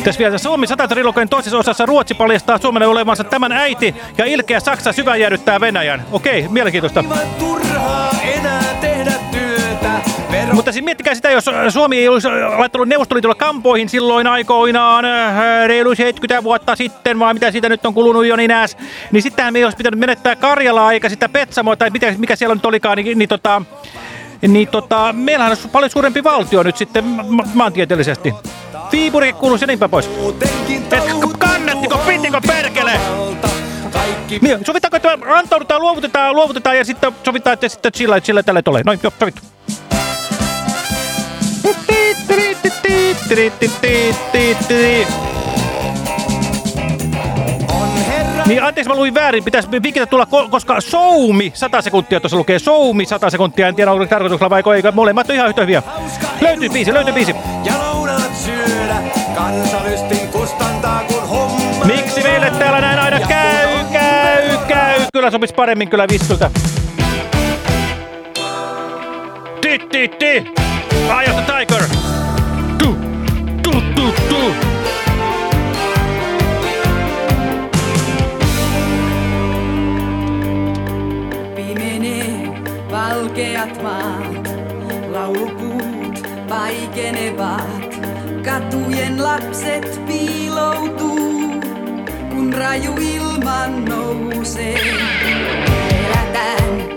Tässä vielä Suomi 100 trilogian toisessa osassa Ruotsi paljastaa Suomen olevansa tämän äiti ja ilkeä Saksa syväjäädyttää Venäjän. Okei, mielenkiintoista. Mutta siis miettikää sitä, jos Suomi ei olisi laittanut Neuvostoliitolla kampoihin silloin aikoinaan äh, reilu 70 vuotta sitten, vai mitä siitä nyt on kulunut jo niin ääs, niin sittenhän me ei olisi pitänyt menettää Karjalaa eikä sitä Petsamoa, tai mitä, mikä siellä nyt olikaan, niin, niin tota, niin tota, meillähän on paljon suurempi valtio nyt sitten ma maantieteellisesti. Viipuri kuuluu ja niinpä pois. Et kannattiko, pitikö perkele? Niin, sovitaanko, että antaudutaan, luovutetaan, luovutetaan ja sitten sovitaan, että sitten sillä, sillä tällä tulee. Noin, joo, sovittu. Niin anteeksi, mä luin väärin. Pitäisi vikitä tulla, ko- koska Soumi 100 sekuntia tuossa lukee. Soumi 100 sekuntia. En tiedä, onko tarkoituksella vai eikä. Molemmat on ihan yhtä hyviä. Löytyy biisi, löytyy biisi. ja lounaat syödä, kansalystin kustantaa kun homma. Miksi meille täällä näin aina käy, käy, käy? Kyllä sopis paremmin kyllä vistulta. Ti, ti, ti. Eye vaikenevat. Katujen lapset piiloutuu, kun raju ilman nousee. Pelätään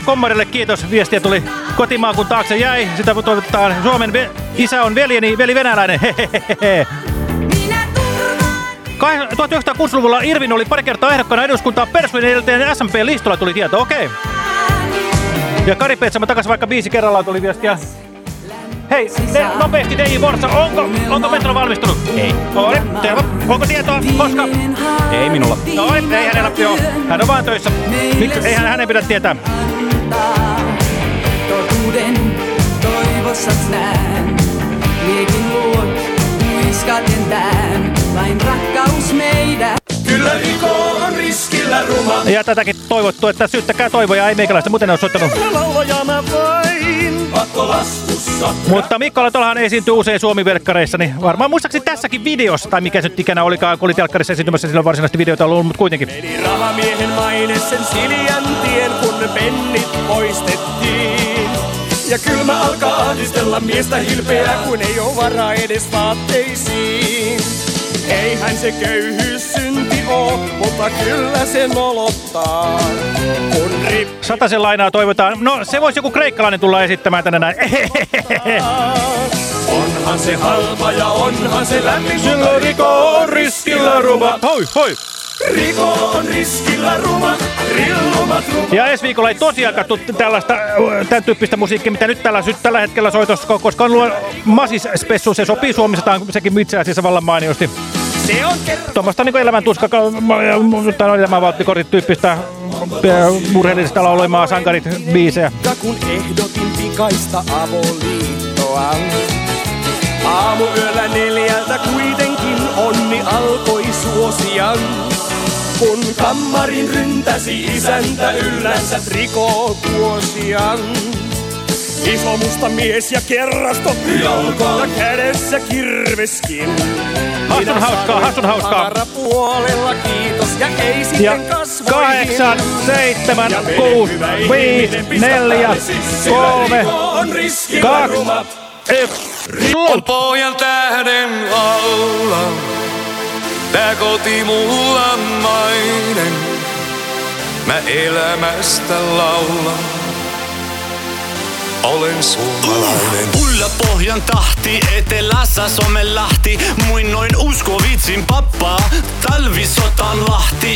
kommarille kiitos. Viestiä tuli kotimaan kun taakse jäi. Sitä toivotetaan. Suomen ve- isä on veljeni, veli venäläinen. Hehehehe. Kai- 1960-luvulla Irvin oli pari kertaa ehdokkaana eduskuntaa Persvin edeltäjän SMP-listolla tuli tieto, okei. Ja Kari Petsamo takas vaikka viisi kerrallaan tuli viestiä. Hei, ne, nopeasti DJ Vorsa, onko, onko metro valmistunut? Ei. Oli, terve. Onko tietoa? Koska? Ei minulla. No ei, ei hänellä joo. Hän on vaan töissä. Miksi? Eihän hänen pidä tietää. standard Torturen toivossa näen Mietin luot, kuiskaten tän Ja tätäkin toivottu, että syyttäkää toivoja, ei meikäläistä, muuten ne on soittanut. Mutta Mikko Latolahan esiintyy usein Suomi-verkkareissa, niin varmaan muistaakseni tässäkin videossa, tai mikä se nyt ikänä olikaan, kun oli telkkarissa esiintymässä, silloin varsinaisesti videota ollut, mutta kuitenkin. Rahamiehen maine sen siljän tien, kun pennit poistettiin. Ja kylmä alkaa ahdistella miestä hilpeä, kun ei oo varaa edes vaatteisiin. Eihän se köyhyys synti oo, mutta kyllä se nolottaa. Kun rip Sataisen lainaa toivotaan. No, se voisi joku kreikkalainen tulla esittämään tänne näin. Onhan se halpa ja onhan se lämmin, Silloin riko on riskillä ruma. Hoi, hoi. Riko on riskillä ruma, rillumat ruma. Ja ensi viikolla ei tosiaan katso tällaista, tämän tyyppistä musiikkia, mitä nyt tällä, tällä hetkellä soitossa, koska on luo Masis Spessu, se sopii suomisataan sekin itse asiassa vallan mainiosti. Se on kerran. Tuommoista niin elämän tuska, tai no, elämänvalttikortit tyyppistä murheellisesta laulemaa sankarit biisejä. kun ehdotin pikaista avoliittoa. Aamuyöllä neljältä kuitenkin onni alkoi suosia. Kun kammarin ryntäsi isäntä yllänsä trikookuosian. Iso musta mies ja kerrasto ja kädessä kirveskin. Hassun hauskaa, hassun hauskaa. puolella kiitos ja ei Ja kasvoihin. kahdeksan, seitsemän, kuusi, viisi, neljä, kolme, kaksi, yksi. On pojan tähden alla, tää koti mulla mainen. Mä elämästä laulan. Olen suomalainen. Ulla pohjan tahti, etelässä somelahti. Muinnoin usko vitsin pappaa, talvisotan lahti.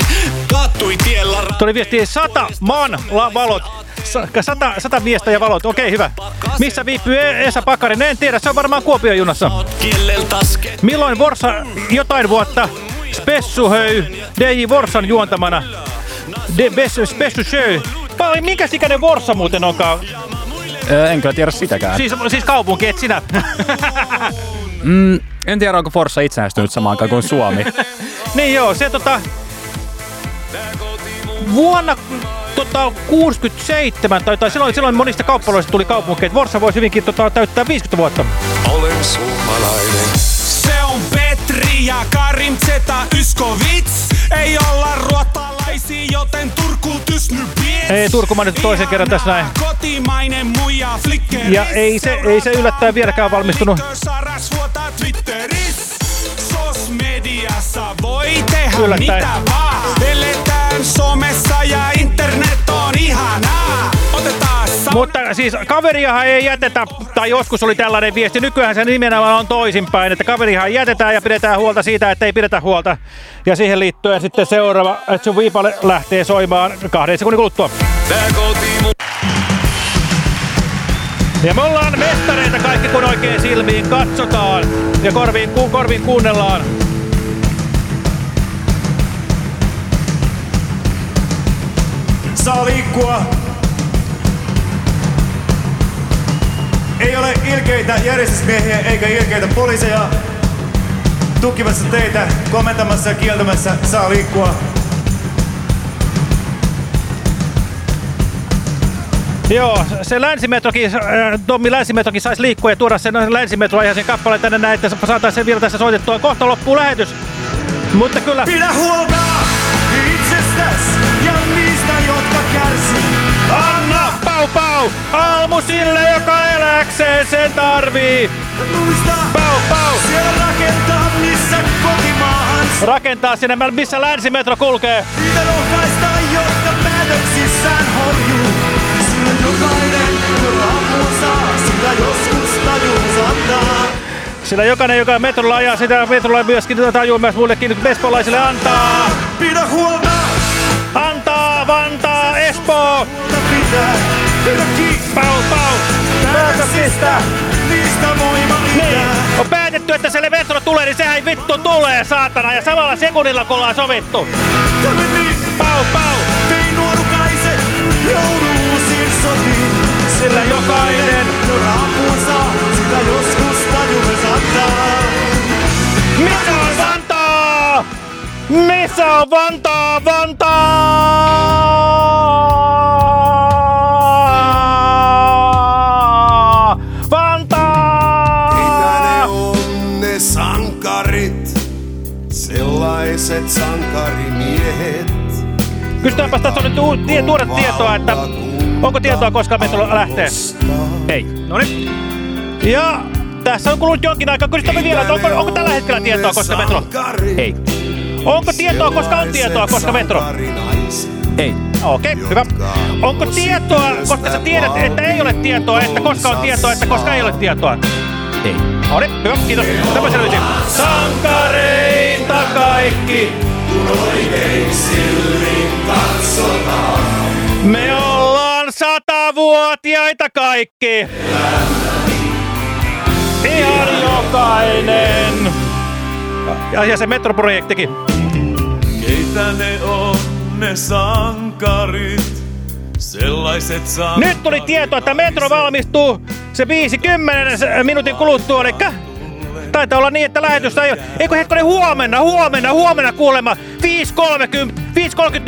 Kattui tiellä Tuli viesti sata maan la- valot. Sa- Sata, sata miestä ja valot. Okei, hyvä. Missä viipyy E- Esa Pakarinen? En tiedä, se on varmaan Kuopion junassa. Milloin Vorsa jotain vuotta Spessu höy DJ Vorsan juontamana? De Bes- Spessu Show. Paljon, minkä ikäinen Vorsa muuten onkaan? Ö, En kyllä tiedä sitäkään. Siis, siis kaupunki, et sinä. Mm, en tiedä, onko Forssa itsenäistynyt samaan aikaan kuin Suomi. niin joo, se tota... Vuonna tota, 67, tai, tai silloin, silloin monista kauppaloista tuli kaupunkeja, että Vorsa voisi hyvinkin tota, täyttää 50 vuotta. Olen suomalainen. Se on Petri ja Karim Zeta Yskovits. Ei olla joten Turku tysny. Ei Turku mainittu toisen kerran tässä näin. Kotimainen muija flikkeri. Ja ei se, ei se yllättäen vieläkään valmistunut. Sos mediassa voi tehdä Yllättäen. mitä vaan. Eletään somessa ja internet on ihanaa. Otetaan Mutta siis kaveriahan ei jätetä, tai joskus oli tällainen viesti, nykyään se nimenomaan on toisinpäin, että kaveriahan jätetään ja pidetään huolta siitä, että ei pidetä huolta. Ja siihen liittyen sitten seuraava, että sun viipale lähtee soimaan kahden sekunnin kuluttua. Ja me ollaan mestareita kaikki, kun oikein silmiin katsotaan ja korviin, ku, korviin kuunnellaan. Saa liikkua. Ei ole ilkeitä järjestysmiehiä eikä ilkeitä poliiseja tukimassa teitä, komentamassa ja kieltämässä. Saa liikkua. Joo, se länsimetrokin, äh, Tommi länsimetrokin saisi liikkua ja tuoda sen länsimetroa ihan sen kappaleen tänne näin, että saataisiin sen vielä tässä soitettua. Kohta loppuu lähetys. Mutta kyllä... Pidä huolta itsestäs ja niistä, jotka kärsii. Pau pau, almu sille, joka eläkseen sen tarvii. Muista, pau pau. siellä rakentaa, missä kotimaahan. Rakentaa sinne, missä länsimetro kulkee. Niitä rohkaista, jotka päätöksissään horjuu. Sillä jokainen, jolla apua saa, sitä joskus tajuus antaa. Sillä jokainen, joka metrolla ajaa, sitä metrolla myöskin tajuu myös muillekin espolaisille antaa. Pidä huolta! Antaa, Vantaa, Espoo! Pitää, kiinni! Pau, pau! Päätöksistä, niistä voima Niin, on päätetty, että se metro tulee, niin sehän vittu tulee, saatana, ja samalla sekunnilla kun ollaan sovittu. Niin, Pau, pau! ei nuorukaiset joudu uusiin sotiin. Sillä jokainen, joka apua saa, sitä joskus tajuus antaa. Missä on Vantaa? Missä on Vantaa? Vantaa! Sellaiset sankarimiehet. Kysytäänpäs tässä on nyt uu- tie, tuoda tietoa, että onko tietoa koska metro lähtee? Ei. No niin. Ja tässä on kulunut jonkin aikaa. Kysytäänpä vielä, että onko, onko tällä hetkellä tietoa koska metro? Ei. Onko tietoa, koska on tietoa, koska metro? Ei. Okei, okay, hyvä. Onko tietoa, koska sä tiedät, että ei ole tietoa, että koska on tietoa, että koska ei ole tietoa? Ei. No niin, hyvä, kiitos. Tämä selvisi. Sankareita kaikki, Kun oikein silmin katsotaan. me ollaan satavuotiaita kaikki. Ihan jokainen. Ja, ja se metroprojektikin. Keitä ne on ne sankarit? Sellaiset sankarit. Nyt tuli tieto, että metro valmistuu se 50 minuutin kuluttua, eli taitaa olla niin, että lähetystä ei ole. Eikö hetkonen huomenna, huomenna, huomenna kuulemma 5.30,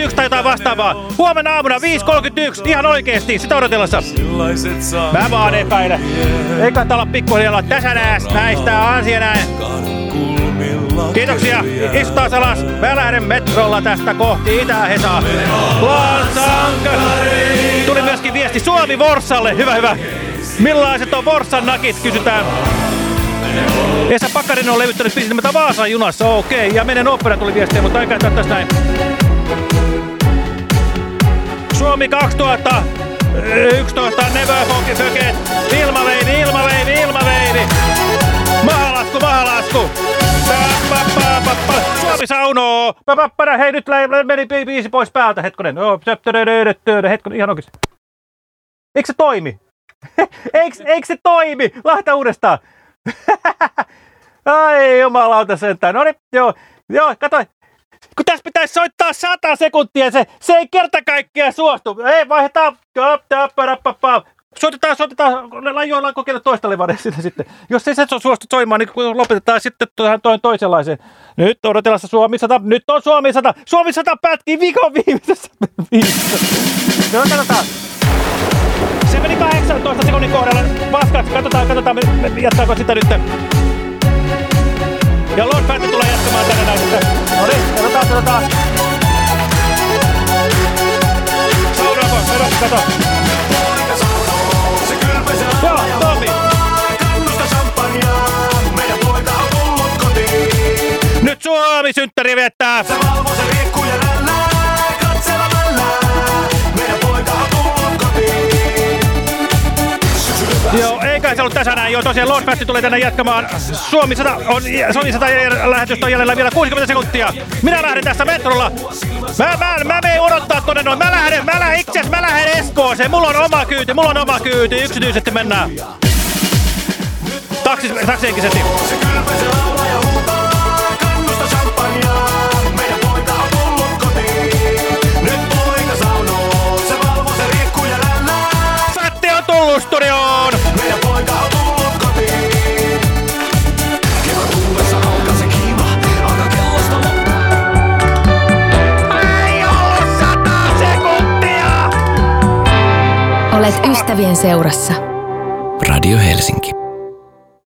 5.31 tai jotain vastaavaa. Huomenna aamuna 5.31, ihan oikeesti, sitä odotellessa. Mä vaan epäilen. Ei kannata olla pikkuhiljaa tässä nääs, näistä asia näin. Kiitoksia. Istutaan alas. Mä lähden metrolla tästä kohti Itä-Hesaa. Tuli myöskin viesti Suomi Vorsalle. Hyvä, hyvä. Millaiset on Vorsan nakit, kysytään. Esa Pakkarinen on levyttänyt biisin nimeltä Vaasan junassa. Okei, ja menen opera tuli viestiä, mutta eikä tässä näin. Suomi 2011, Never Forget, ilmaveivi, ilmaveivi, ilmaveivi. Mahalasku, mahalasku. Suomi saunoo. Hei, nyt meni biisi pois päältä, hetkonen. Hetkonen, ihan oikeesti. Eikö se toimi? eikö, eikö se toimi? Lahta uudestaan. Ai jumalauta sentään. No niin, joo. Joo, kato. Kun tässä pitäisi soittaa 100 sekuntia, se, se ei kerta kaikkiaan suostu. Ei, vaihdetaan. Soitetaan, soitetaan, lajoillaan kokeilla toista levaria sitä sitten. Jos ei se suostu soimaan, niin lopetetaan sitten tuohon toinen toisenlaiseen. Nyt odotellaan Suomi 100, nyt on Suomi 100. Suomi 100 pätkii viikon viimeisessä. No katsotaan. Se meni 18 sekunnin kohdalla paskaksi. Katsotaan, katsotaan, jatkaako sitä nyt. Ja Lord Fatti tulee jatkamaan tänne sitten. No niin, katsotaan, katsotaan. Sauraako, kato, kato. Joo, Tomi. Nyt Suomi synttäri viettää. Se valvoo se ja Joo, eikä se ollut tässä näin. Joo, tosiaan Lord Fast tulee tänne jatkamaan. Suomi 100 on, Suomi 100 lähetystä on jäljellä vielä 60 sekuntia. Minä lähden tässä metrolla. Mä, mä, mä menen odottaa tonne noin. Mä lähden, mä lähden itse mä lähden Espooseen. Mulla on oma kyyti, mulla on oma kyyti. Yksityisesti mennään. Taksis, taksienkisesti. Se tullut kotiin. Olet ystävien seurassa. Radio Helsinki.